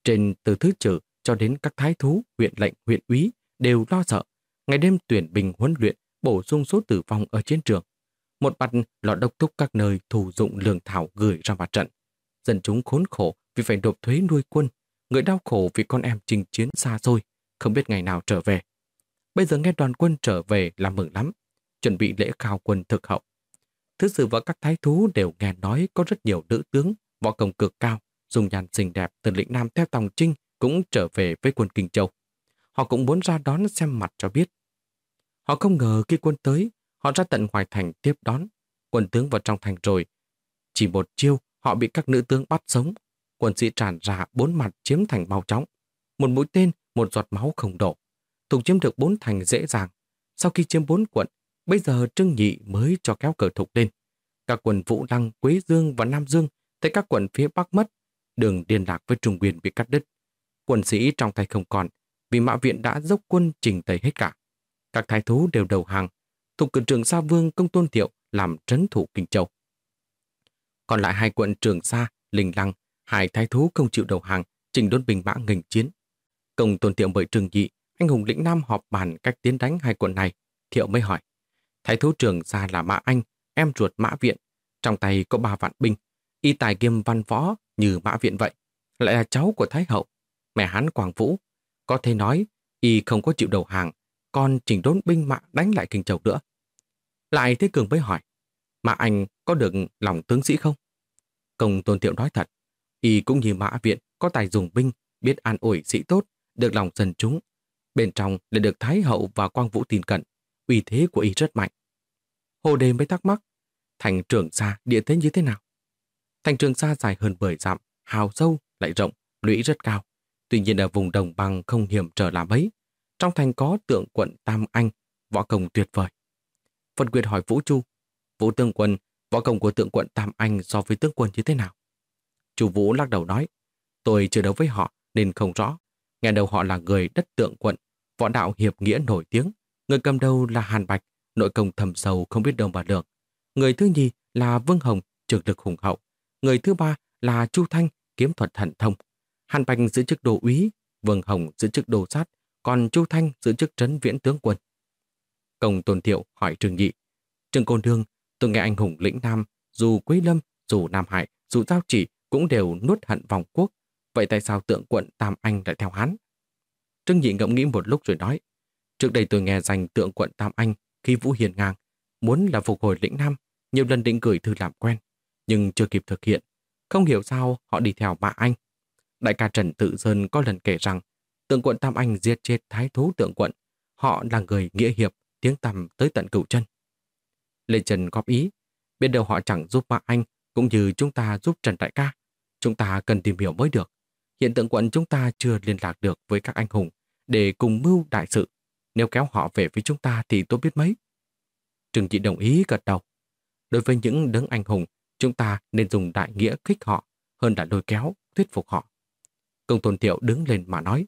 trên từ thứ trừ cho đến các thái thú, huyện lệnh, huyện úy đều lo sợ, ngày đêm tuyển bình huấn luyện, bổ sung số tử vong ở chiến trường. Một mặt lọ đốc thúc các nơi thủ dụng lương thảo gửi ra mặt trận. Dân chúng khốn khổ vì phải nộp thuế nuôi quân, người đau khổ vì con em trình chiến xa xôi, không biết ngày nào trở về. Bây giờ nghe đoàn quân trở về là mừng lắm, chuẩn bị lễ khao quân thực hậu. Thứ sự và các thái thú đều nghe nói có rất nhiều nữ tướng, võ công cực cao, dùng nhàn xinh đẹp từ lĩnh Nam theo Tòng Trinh cũng trở về với quân Kinh Châu. Họ cũng muốn ra đón xem mặt cho biết. Họ không ngờ khi quân tới, họ ra tận Hoài Thành tiếp đón. Quân tướng vào trong thành rồi. Chỉ một chiêu, họ bị các nữ tướng bắt sống. Quân sĩ tràn ra bốn mặt chiếm thành mau chóng. Một mũi tên, một giọt máu không đổ. Thục chiếm được bốn thành dễ dàng. Sau khi chiếm bốn quận, bây giờ trương Nhị mới cho kéo cờ thục lên. Các quận Vũ Lăng, Quế Dương và Nam Dương thấy các quận phía Bắc mất. Đường liên lạc với Trung Nguyên bị cắt đứt. Quân sĩ trong tay không còn, vì mã viện đã dốc quân trình tẩy hết cả. Các thái thú đều đầu hàng, thuộc cử trường Sa Vương công tôn thiệu làm trấn thủ Kinh Châu. Còn lại hai quận Trường Sa, Linh Lăng, hai thái thú không chịu đầu hàng, trình đốn binh mã nghênh chiến. Công tôn thiệu bởi trường dị, anh hùng lĩnh Nam họp bàn cách tiến đánh hai quận này. Thiệu mới hỏi, thái thú trưởng ra là Mã Anh, em ruột Mã Viện, trong tay có ba vạn binh, y tài kiêm văn võ như Mã Viện vậy, lại là cháu của Thái Hậu, mẹ hắn Quảng Vũ. Có thể nói, y không có chịu đầu hàng, còn chỉnh đốn binh mã đánh lại Kinh Châu nữa. Lại Thế Cường mới hỏi, mã anh có được lòng tướng sĩ không? Công Tôn Thiệu nói thật, y cũng như mã viện có tài dùng binh, biết an ủi sĩ tốt, được lòng dân chúng. Bên trong lại được Thái Hậu và Quang Vũ tin cận, uy thế của y rất mạnh. Hồ Đề mới thắc mắc, thành trường xa địa thế như thế nào? Thành trường xa dài hơn 10 dặm, hào sâu, lại rộng, lũy rất cao. Tuy nhiên ở vùng đồng bằng không hiểm trở là mấy. Trong thành có tượng quận Tam Anh, võ công tuyệt vời. Phần Quyệt hỏi Vũ Chu, Vũ Tương Quân, võ công của tượng quận Tam Anh so với tướng quân như thế nào? Chu Vũ lắc đầu nói, tôi chưa đấu với họ nên không rõ. Nghe đầu họ là người đất tượng quận, võ đạo hiệp nghĩa nổi tiếng. Người cầm đầu là Hàn Bạch, nội công thầm sâu không biết đâu mà được. Người thứ nhì là Vương Hồng, trực lực hùng hậu. Người thứ ba là Chu Thanh, kiếm thuật thần thông. Hàn Bạch giữ chức đồ úy, Vương Hồng giữ chức đồ sát, còn Chu Thanh giữ chức trấn viễn tướng quân. Công Tôn Thiệu hỏi Trương Nhị. Trương Côn Đương, tôi nghe anh hùng lĩnh Nam, dù Quý Lâm, dù Nam Hải, dù Giao Chỉ cũng đều nuốt hận vòng quốc. Vậy tại sao tượng quận Tam Anh lại theo hắn? Trương Nhị ngẫm nghĩ một lúc rồi nói. Trước đây tôi nghe danh tượng quận Tam Anh khi Vũ Hiền ngang, muốn là phục hồi lĩnh Nam, nhiều lần định gửi thư làm quen, nhưng chưa kịp thực hiện. Không hiểu sao họ đi theo bà anh. Đại ca Trần Tự Sơn có lần kể rằng tượng quận Tam Anh giết chết thái thú tượng quận. Họ là người nghĩa hiệp, tiếng tầm tới tận cửu chân. Lê Trần góp ý, biết đâu họ chẳng giúp bà anh cũng như chúng ta giúp Trần Đại ca. Chúng ta cần tìm hiểu mới được. Hiện tượng quận chúng ta chưa liên lạc được với các anh hùng để cùng mưu đại sự. Nếu kéo họ về với chúng ta thì tôi biết mấy. Trừng chỉ đồng ý gật đầu. Đối với những đấng anh hùng, chúng ta nên dùng đại nghĩa khích họ hơn là lôi kéo, thuyết phục họ. Công tôn thiệu đứng lên mà nói,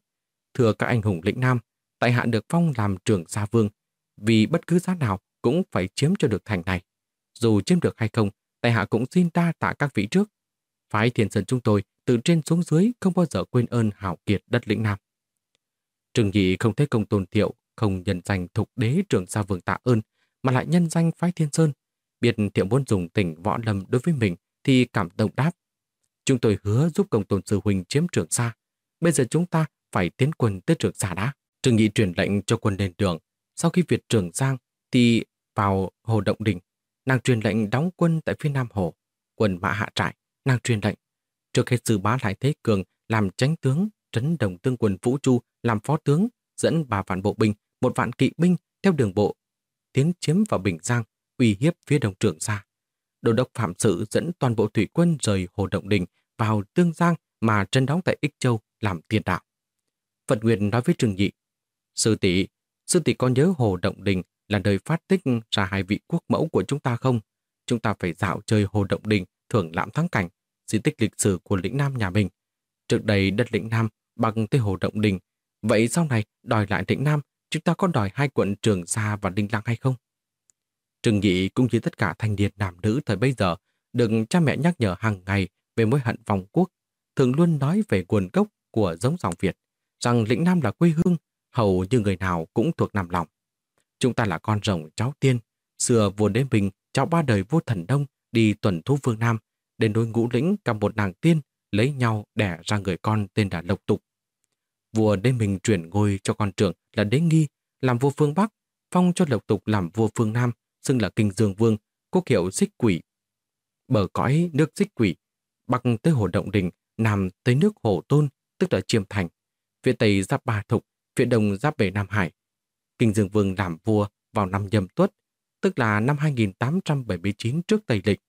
thưa các anh hùng lĩnh Nam, tại hạ được phong làm trưởng gia vương, vì bất cứ giá nào cũng phải chiếm cho được thành này. Dù chiếm được hay không, tại hạ cũng xin đa tạ các vị trước. Phái thiền sơn chúng tôi từ trên xuống dưới không bao giờ quên ơn hảo kiệt đất lĩnh Nam. Trừng nhị không thấy công tôn thiệu, không nhân danh thục đế trưởng gia vương tạ ơn, mà lại nhân danh phái thiên sơn. Biết thiệu muốn dùng tình võ lâm đối với mình thì cảm động đáp. Chúng tôi hứa giúp công tôn sư huynh chiếm trường xa. Bây giờ chúng ta phải tiến quân tới trường xa đã. trương nhị truyền lệnh cho quân lên đường. Sau khi Việt trường Giang thì vào Hồ Động Đình, nàng truyền lệnh đóng quân tại phía Nam Hồ. Quân mã hạ trại, nàng truyền lệnh. Trước hết sư bá lại Thế Cường làm tránh tướng, trấn đồng tương quân Vũ Chu làm phó tướng, dẫn bà vạn bộ binh, một vạn kỵ binh theo đường bộ, tiến chiếm vào Bình Giang, uy hiếp phía đồng trường ra Đô đốc Phạm Sự dẫn toàn bộ thủy quân rời Hồ Động Đình vào Tương Giang mà trấn đóng tại Ích Châu làm tiền đạo. Phật Nguyệt nói với trường Nhị, Sư tỷ, sư tỷ có nhớ Hồ Động Đình là nơi phát tích ra hai vị quốc mẫu của chúng ta không? Chúng ta phải dạo chơi Hồ Động Đình, thưởng lãm thắng cảnh, di tích lịch sử của lĩnh Nam nhà mình. Trước đây đất lĩnh Nam bằng tới Hồ Động Đình, vậy sau này đòi lại lĩnh Nam, chúng ta có đòi hai quận Trường Sa và Đinh Lăng hay không? Trừng Nhị cũng như tất cả thanh niên nam nữ thời bây giờ được cha mẹ nhắc nhở hàng ngày về mối hận vòng quốc, thường luôn nói về nguồn gốc của giống dòng Việt, rằng lĩnh Nam là quê hương, hầu như người nào cũng thuộc nằm lòng. Chúng ta là con rồng cháu tiên, xưa vua đế bình cháu ba đời vua thần đông đi tuần thu phương Nam, đến đôi ngũ lĩnh cầm một nàng tiên lấy nhau đẻ ra người con tên là Lộc Tục. Vua đế mình chuyển ngôi cho con trưởng là đế nghi, làm vua phương Bắc, phong cho Lộc Tục làm vua phương Nam, xưng là Kinh Dương Vương, quốc hiệu xích quỷ. Bờ cõi nước xích quỷ, bắc tới hồ Động Đình, nam tới nước hồ Tôn, tức là Chiêm Thành, phía tây giáp Ba Thục, phía đông giáp về Nam Hải. Kinh Dương Vương làm vua vào năm nhâm tuất, tức là năm 2879 trước Tây Lịch.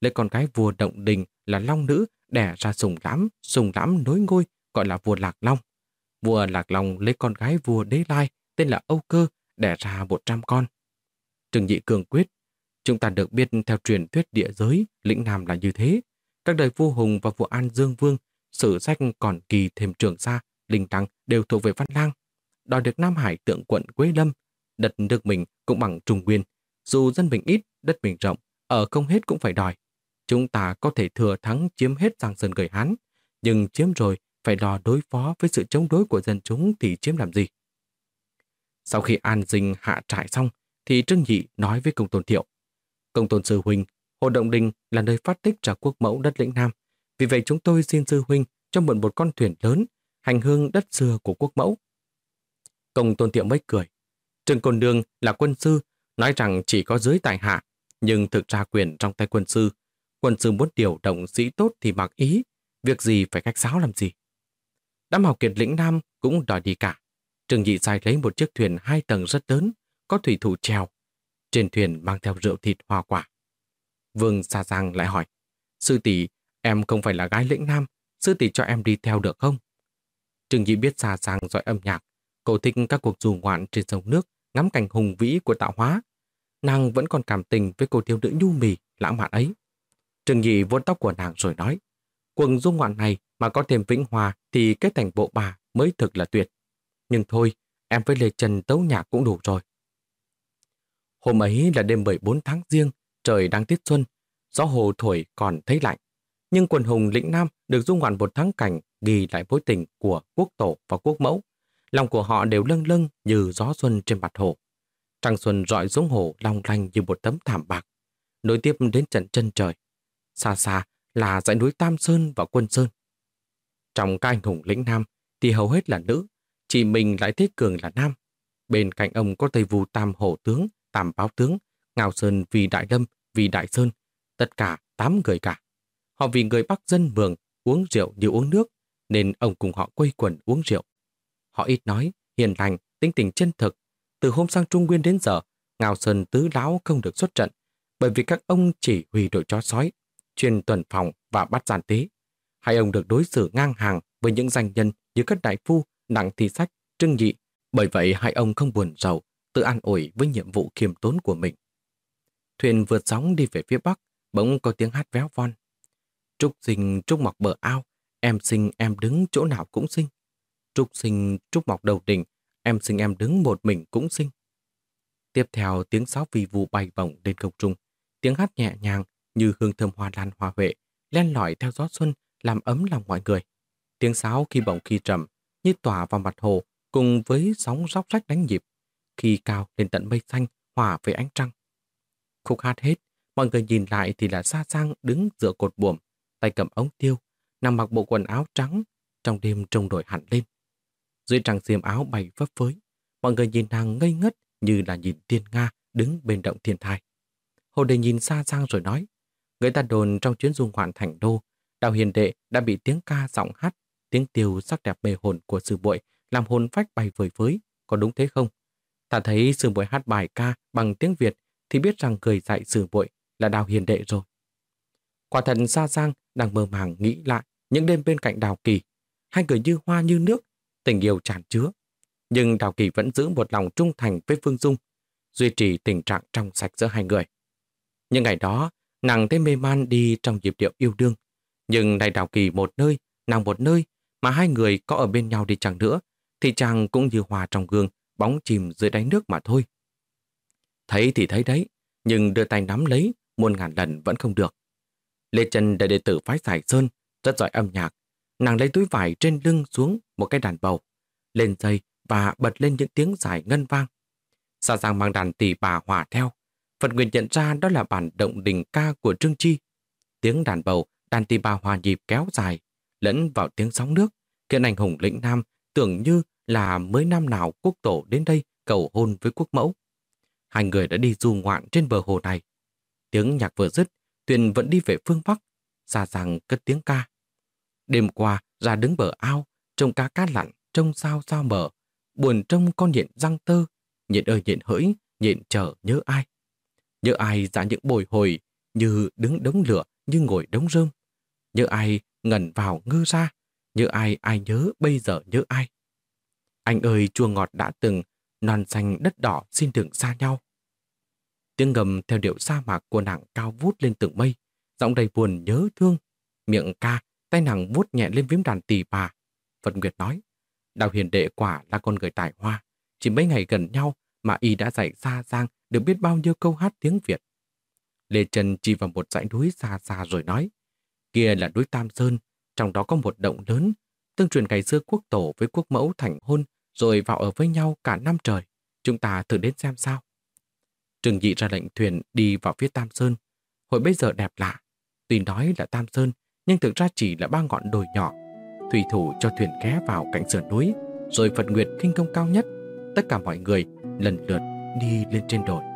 Lấy con gái vua Động Đình là Long Nữ đẻ ra Sùng Lãm, Sùng Lãm nối ngôi gọi là vua Lạc Long. Vua Lạc Long lấy con gái vua Đế Lai tên là Âu Cơ đẻ ra 100 con. Trừng Nhị Cường quyết, chúng ta được biết theo truyền thuyết địa giới, lĩnh Nam là như thế. Các đời vua Hùng và vua An Dương Vương, sử sách còn kỳ thêm trường xa, linh tăng đều thuộc về Văn Lang. Đòi được Nam Hải tượng quận Quế Lâm, đất nước mình cũng bằng Trung Nguyên. Dù dân mình ít, đất mình rộng, ở không hết cũng phải đòi. Chúng ta có thể thừa thắng chiếm hết Giang Sơn người Hán, nhưng chiếm rồi phải lo đối phó với sự chống đối của dân chúng thì chiếm làm gì? Sau khi an dinh hạ trại xong, thì Trương Nhị nói với công tôn thiệu. Công tôn sư huynh, Hồ Động Đình là nơi phát tích trả quốc mẫu đất lĩnh Nam. Vì vậy chúng tôi xin sư huynh cho mượn một con thuyền lớn, hành hương đất xưa của quốc mẫu. Công tôn thiệu mới cười. Trương Côn Đương là quân sư, nói rằng chỉ có dưới tài hạ, nhưng thực ra quyền trong tay quân sư. Quân sư muốn điều động sĩ tốt thì mặc ý, việc gì phải khách sáo làm gì. Đám học kiệt lĩnh Nam cũng đòi đi cả. Trương Nhị sai lấy một chiếc thuyền hai tầng rất lớn, có thủy thủ trèo Trên thuyền mang theo rượu thịt hoa quả. Vương Sa Giang lại hỏi, Sư tỷ em không phải là gái lĩnh Nam, sư tỷ cho em đi theo được không? Trương Nhị biết Sa Giang giỏi âm nhạc, cô thích các cuộc du ngoạn trên sông nước, ngắm cảnh hùng vĩ của tạo hóa. Nàng vẫn còn cảm tình với cô thiếu nữ nhu mì, lãng mạn ấy. Trương Nhị vuốt tóc của nàng rồi nói, quần du ngoạn này mà có thêm vĩnh hòa thì kết thành bộ bà mới thực là tuyệt. Nhưng thôi, em với Lê Trần tấu nhạc cũng đủ rồi. Hôm ấy là đêm 14 tháng riêng, trời đang tiết xuân, gió hồ thổi còn thấy lạnh. Nhưng quần hùng lĩnh Nam được dung ngoạn một thắng cảnh ghi lại mối tình của quốc tổ và quốc mẫu. Lòng của họ đều lâng lâng như gió xuân trên mặt hồ. Trăng xuân rọi xuống hồ long lanh như một tấm thảm bạc. Nối tiếp đến trận chân trời. Xa xa là dãy núi Tam Sơn và Quân Sơn. Trong các anh hùng lĩnh Nam thì hầu hết là nữ, chỉ mình lại thế cường là nam. Bên cạnh ông có Tây Vu Tam Hổ Tướng, Tam Báo Tướng, Ngào Sơn vì Đại Lâm, vì Đại Sơn, tất cả tám người cả. Họ vì người Bắc dân mường uống rượu như uống nước, nên ông cùng họ quây quần uống rượu. Họ ít nói, hiền lành, tính tình chân thực. Từ hôm sang Trung Nguyên đến giờ, Ngào Sơn tứ lão không được xuất trận, bởi vì các ông chỉ huy đội chó sói, chuyên tuần phòng và bắt giàn tế. Hai ông được đối xử ngang hàng với những danh nhân như các đại phu, nặng thi sách, trưng nhị. Bởi vậy hai ông không buồn rầu, tự an ủi với nhiệm vụ khiêm tốn của mình. Thuyền vượt sóng đi về phía bắc, bỗng có tiếng hát véo von. Trúc sinh trúc mọc bờ ao, em sinh em đứng chỗ nào cũng sinh. Trúc sinh trúc mọc đầu đỉnh, em sinh em đứng một mình cũng sinh. Tiếp theo tiếng sáo vi vụ bay bổng lên không trung, tiếng hát nhẹ nhàng như hương thơm hoa lan hoa huệ, len lỏi theo gió xuân làm ấm lòng mọi người. Tiếng sáo khi bổng khi trầm, như tỏa vào mặt hồ cùng với sóng róc rách đánh nhịp, khi cao lên tận mây xanh hòa với ánh trăng. Khúc hát hết, mọi người nhìn lại thì là xa sang đứng dựa cột buồm, tay cầm ống tiêu, nằm mặc bộ quần áo trắng, trong đêm trông đổi hẳn lên. Dưới trăng xiêm áo bay phấp phới, mọi người nhìn nàng ngây ngất như là nhìn tiên Nga đứng bên động thiên thai. Hồ Đề nhìn xa sang rồi nói, người ta đồn trong chuyến du ngoạn thành đô, Đào Hiền Đệ đã bị tiếng ca giọng hát, tiếng tiêu sắc đẹp mê hồn của sư bội làm hồn phách bay vời với, có đúng thế không? Ta thấy sư bội hát bài ca bằng tiếng Việt thì biết rằng người dạy sư bội là Đào Hiền Đệ rồi. Quả thần xa Giang đang mơ màng nghĩ lại những đêm bên cạnh Đào Kỳ. Hai người như hoa như nước, tình yêu tràn chứa. Nhưng Đào Kỳ vẫn giữ một lòng trung thành với Phương Dung, duy trì tình trạng trong sạch giữa hai người. Nhưng ngày đó, nàng thấy mê man đi trong nhịp điệu yêu đương. Nhưng này Đào Kỳ một nơi, nàng một nơi, mà hai người có ở bên nhau đi chẳng nữa, thì chàng cũng như hòa trong gương, bóng chìm dưới đáy nước mà thôi. Thấy thì thấy đấy, nhưng đưa tay nắm lấy, muôn ngàn lần vẫn không được. Lê Trần đại đệ tử phái giải sơn, rất giỏi âm nhạc. Nàng lấy túi vải trên lưng xuống một cái đàn bầu, lên dây và bật lên những tiếng giải ngân vang. xa Giang mang đàn tỷ bà hòa theo. Phật Nguyên nhận ra đó là bản động đình ca của Trương Chi. Tiếng đàn bầu, đàn tì bà hòa nhịp kéo dài, lẫn vào tiếng sóng nước, khiến anh hùng lĩnh nam tưởng như là mới năm nào quốc tổ đến đây cầu hôn với quốc mẫu. Hai người đã đi du ngoạn trên bờ hồ này. Tiếng nhạc vừa dứt, Tuyền vẫn đi về phương Bắc, xa rằng cất tiếng ca. Đêm qua, ra đứng bờ ao, trông cá cát lặn, trông sao sao mở, buồn trông con nhện răng tơ, nhện ơi nhện hỡi, nhện chờ nhớ ai. Nhớ ai ra những bồi hồi, như đứng đống lửa, như ngồi đống rơm. Nhớ ai ngẩn vào ngư ra, nhớ ai ai nhớ bây giờ nhớ ai. Anh ơi chua ngọt đã từng, non xanh đất đỏ xin đừng xa nhau. Tiếng ngầm theo điệu sa mạc của nàng cao vút lên từng mây, giọng đầy buồn nhớ thương. Miệng ca, tay nàng vuốt nhẹ lên viếm đàn tỳ bà. Phật Nguyệt nói, Đào hiền đệ quả là con người tài hoa. Chỉ mấy ngày gần nhau mà y đã dạy Sa Giang được biết bao nhiêu câu hát tiếng Việt. Lê Trần chỉ vào một dãy núi xa xa rồi nói, kia là núi Tam Sơn, trong đó có một động lớn, tương truyền ngày xưa quốc tổ với quốc mẫu thành hôn rồi vào ở với nhau cả năm trời. Chúng ta thử đến xem sao. Trừng Nhị ra lệnh thuyền đi vào phía Tam Sơn. Hồi bây giờ đẹp lạ. Tuy nói là Tam Sơn, nhưng thực ra chỉ là ba ngọn đồi nhỏ. Thủy thủ cho thuyền ghé vào cạnh sườn núi, rồi Phật Nguyệt kinh công cao nhất. Tất cả mọi người lần lượt đi lên trên đồi.